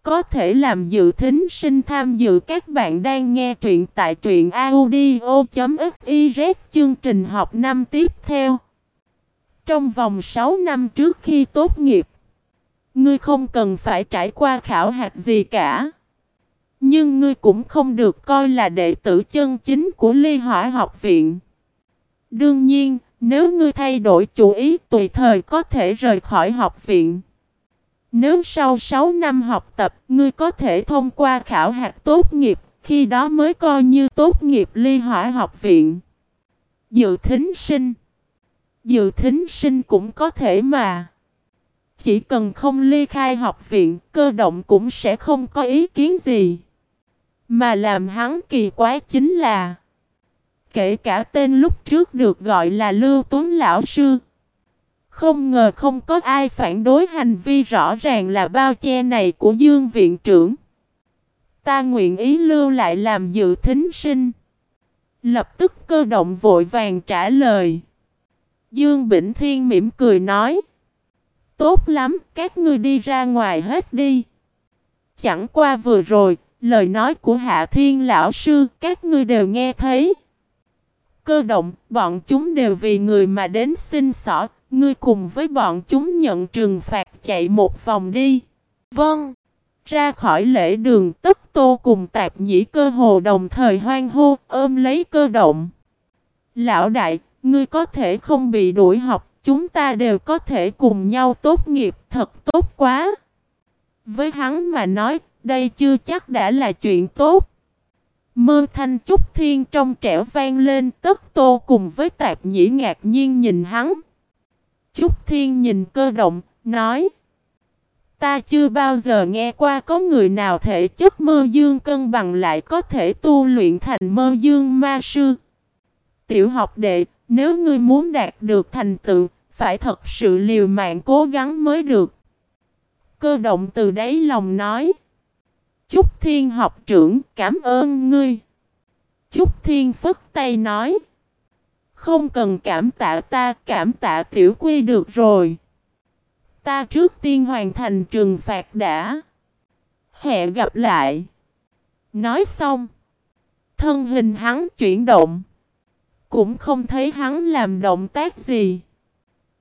Có thể làm dự thính sinh tham dự các bạn đang nghe truyện tại truyện audio.fiz chương trình học năm tiếp theo. Trong vòng 6 năm trước khi tốt nghiệp, ngươi không cần phải trải qua khảo hạt gì cả. Nhưng ngươi cũng không được coi là đệ tử chân chính của ly hỏa học viện. Đương nhiên, nếu ngươi thay đổi chủ ý tùy thời có thể rời khỏi học viện. Nếu sau 6 năm học tập, ngươi có thể thông qua khảo hạt tốt nghiệp, khi đó mới coi như tốt nghiệp ly hỏa học viện. Dự thính sinh Dự thính sinh cũng có thể mà. Chỉ cần không ly khai học viện, cơ động cũng sẽ không có ý kiến gì. Mà làm hắn kỳ quái chính là Kể cả tên lúc trước được gọi là Lưu Tuấn Lão Sư không ngờ không có ai phản đối hành vi rõ ràng là bao che này của Dương Viện trưởng. Ta nguyện ý lưu lại làm dự thính sinh. Lập tức cơ động vội vàng trả lời. Dương Bỉnh Thiên mỉm cười nói. Tốt lắm, các ngươi đi ra ngoài hết đi. Chẳng qua vừa rồi, lời nói của Hạ Thiên Lão Sư các ngươi đều nghe thấy. Cơ động, bọn chúng đều vì người mà đến xin xỏ, ngươi cùng với bọn chúng nhận trừng phạt chạy một vòng đi. Vâng. Ra khỏi lễ đường tất tô cùng tạp nhĩ cơ hồ đồng thời hoang hô ôm lấy cơ động. Lão đại, ngươi có thể không bị đuổi học, chúng ta đều có thể cùng nhau tốt nghiệp thật tốt quá. Với hắn mà nói, đây chưa chắc đã là chuyện tốt. Mơ thanh trúc thiên trong trẻo vang lên tất tô cùng với tạp nhĩ ngạc nhiên nhìn hắn. Trúc thiên nhìn cơ động, nói. Ta chưa bao giờ nghe qua có người nào thể chất mơ dương cân bằng lại có thể tu luyện thành mơ dương ma sư. Tiểu học đệ, nếu ngươi muốn đạt được thành tựu, phải thật sự liều mạng cố gắng mới được. Cơ động từ đáy lòng nói. Chúc thiên học trưởng cảm ơn ngươi. Chúc thiên phất tay nói. Không cần cảm tạ ta, cảm tạ tiểu quy được rồi. Ta trước tiên hoàn thành trừng phạt đã. Hẹn gặp lại. Nói xong. Thân hình hắn chuyển động. Cũng không thấy hắn làm động tác gì.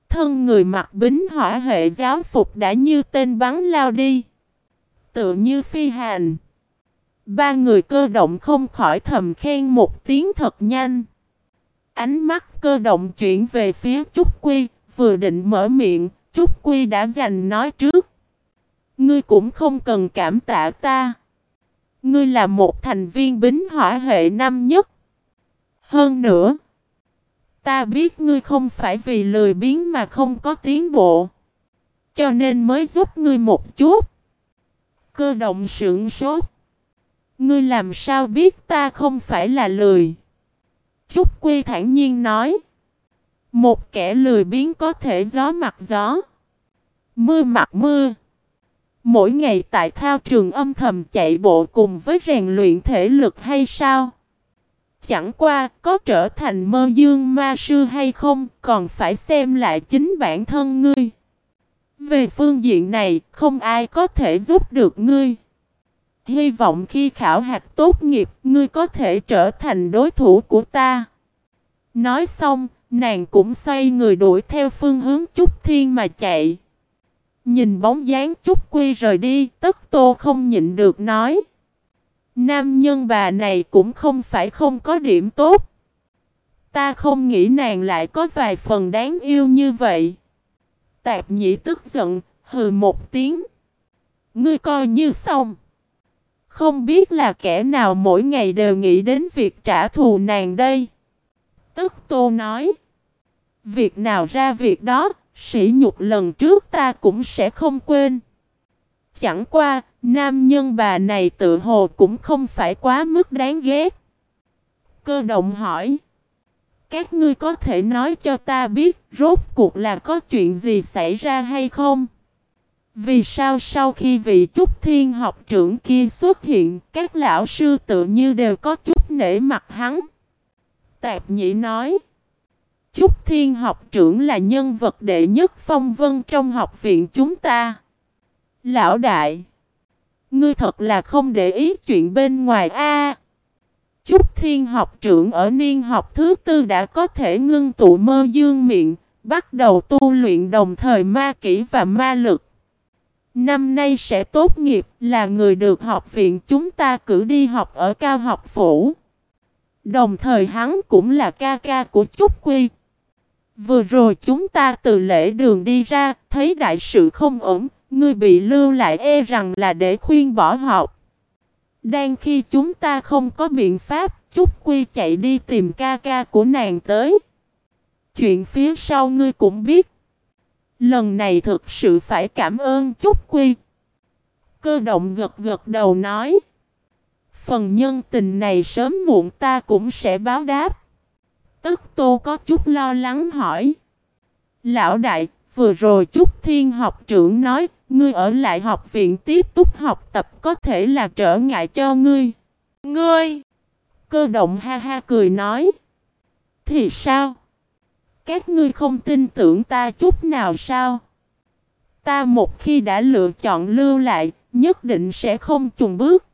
Thân người mặc bính hỏa hệ giáo phục đã như tên bắn lao đi. Tựa như phi hành. Ba người cơ động không khỏi thầm khen một tiếng thật nhanh. Ánh mắt cơ động chuyển về phía Trúc Quy, vừa định mở miệng, Trúc Quy đã giành nói trước. Ngươi cũng không cần cảm tạ ta. Ngươi là một thành viên bính hỏa hệ năm nhất. Hơn nữa, ta biết ngươi không phải vì lười biếng mà không có tiến bộ. Cho nên mới giúp ngươi một chút. Cơ động sững sốt. Ngươi làm sao biết ta không phải là lười? Trúc Quy thản nhiên nói. Một kẻ lười biếng có thể gió mặt gió. Mưa mặt mưa. Mỗi ngày tại thao trường âm thầm chạy bộ cùng với rèn luyện thể lực hay sao? Chẳng qua có trở thành mơ dương ma sư hay không còn phải xem lại chính bản thân ngươi. Về phương diện này không ai có thể giúp được ngươi. Hy vọng khi khảo hạt tốt nghiệp ngươi có thể trở thành đối thủ của ta. Nói xong, nàng cũng xoay người đuổi theo phương hướng Trúc Thiên mà chạy. Nhìn bóng dáng Trúc Quy rời đi, tất tô không nhịn được nói. Nam nhân bà này cũng không phải không có điểm tốt. Ta không nghĩ nàng lại có vài phần đáng yêu như vậy. Tạp nhĩ tức giận, hừ một tiếng. Ngươi coi như xong. Không biết là kẻ nào mỗi ngày đều nghĩ đến việc trả thù nàng đây. Tức tô nói. Việc nào ra việc đó, sỉ nhục lần trước ta cũng sẽ không quên. Chẳng qua, nam nhân bà này tự hồ cũng không phải quá mức đáng ghét. Cơ động hỏi. Các ngươi có thể nói cho ta biết rốt cuộc là có chuyện gì xảy ra hay không? Vì sao sau khi vị trúc thiên học trưởng kia xuất hiện, các lão sư tự như đều có chút nể mặt hắn? Tạp nhĩ nói. Trúc thiên học trưởng là nhân vật đệ nhất phong vân trong học viện chúng ta. Lão đại. Ngươi thật là không để ý chuyện bên ngoài a. Trúc thiên học trưởng ở niên học thứ tư đã có thể ngưng tụ mơ dương miệng, bắt đầu tu luyện đồng thời ma kỹ và ma lực. Năm nay sẽ tốt nghiệp là người được học viện chúng ta cử đi học ở cao học phủ. Đồng thời hắn cũng là ca ca của Trúc Quy. Vừa rồi chúng ta từ lễ đường đi ra, thấy đại sự không ổn, ngươi bị lưu lại e rằng là để khuyên bỏ học. Đang khi chúng ta không có biện pháp, Trúc Quy chạy đi tìm ca ca của nàng tới. Chuyện phía sau ngươi cũng biết. Lần này thực sự phải cảm ơn chút Quy. Cơ động gật gật đầu nói. Phần nhân tình này sớm muộn ta cũng sẽ báo đáp. Tức tô có chút lo lắng hỏi. Lão đại, vừa rồi chút thiên học trưởng nói, ngươi ở lại học viện tiếp tục học tập có thể là trở ngại cho ngươi. Ngươi! Cơ động ha ha cười nói. Thì sao? Các ngươi không tin tưởng ta chút nào sao? Ta một khi đã lựa chọn lưu lại, nhất định sẽ không chùn bước.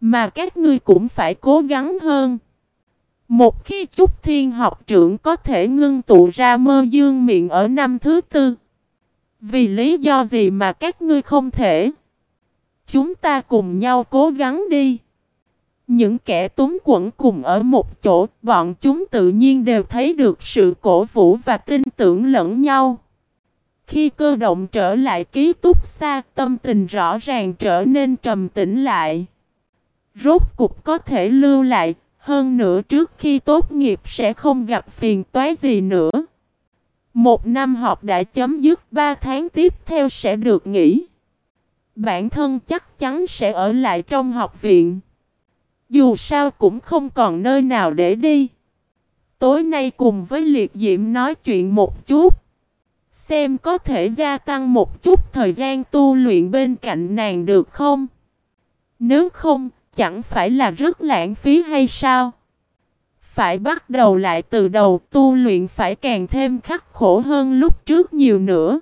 Mà các ngươi cũng phải cố gắng hơn. Một khi Trúc Thiên học trưởng có thể ngưng tụ ra mơ dương miệng ở năm thứ tư. Vì lý do gì mà các ngươi không thể? Chúng ta cùng nhau cố gắng đi. Những kẻ túng quẩn cùng ở một chỗ, bọn chúng tự nhiên đều thấy được sự cổ vũ và tin tưởng lẫn nhau. Khi cơ động trở lại ký túc xa, tâm tình rõ ràng trở nên trầm tĩnh lại. Rốt cục có thể lưu lại, hơn nữa trước khi tốt nghiệp sẽ không gặp phiền toái gì nữa. Một năm học đã chấm dứt, ba tháng tiếp theo sẽ được nghỉ. Bản thân chắc chắn sẽ ở lại trong học viện. Dù sao cũng không còn nơi nào để đi. Tối nay cùng với liệt diễm nói chuyện một chút. Xem có thể gia tăng một chút thời gian tu luyện bên cạnh nàng được không? Nếu không, chẳng phải là rất lãng phí hay sao? Phải bắt đầu lại từ đầu tu luyện phải càng thêm khắc khổ hơn lúc trước nhiều nữa.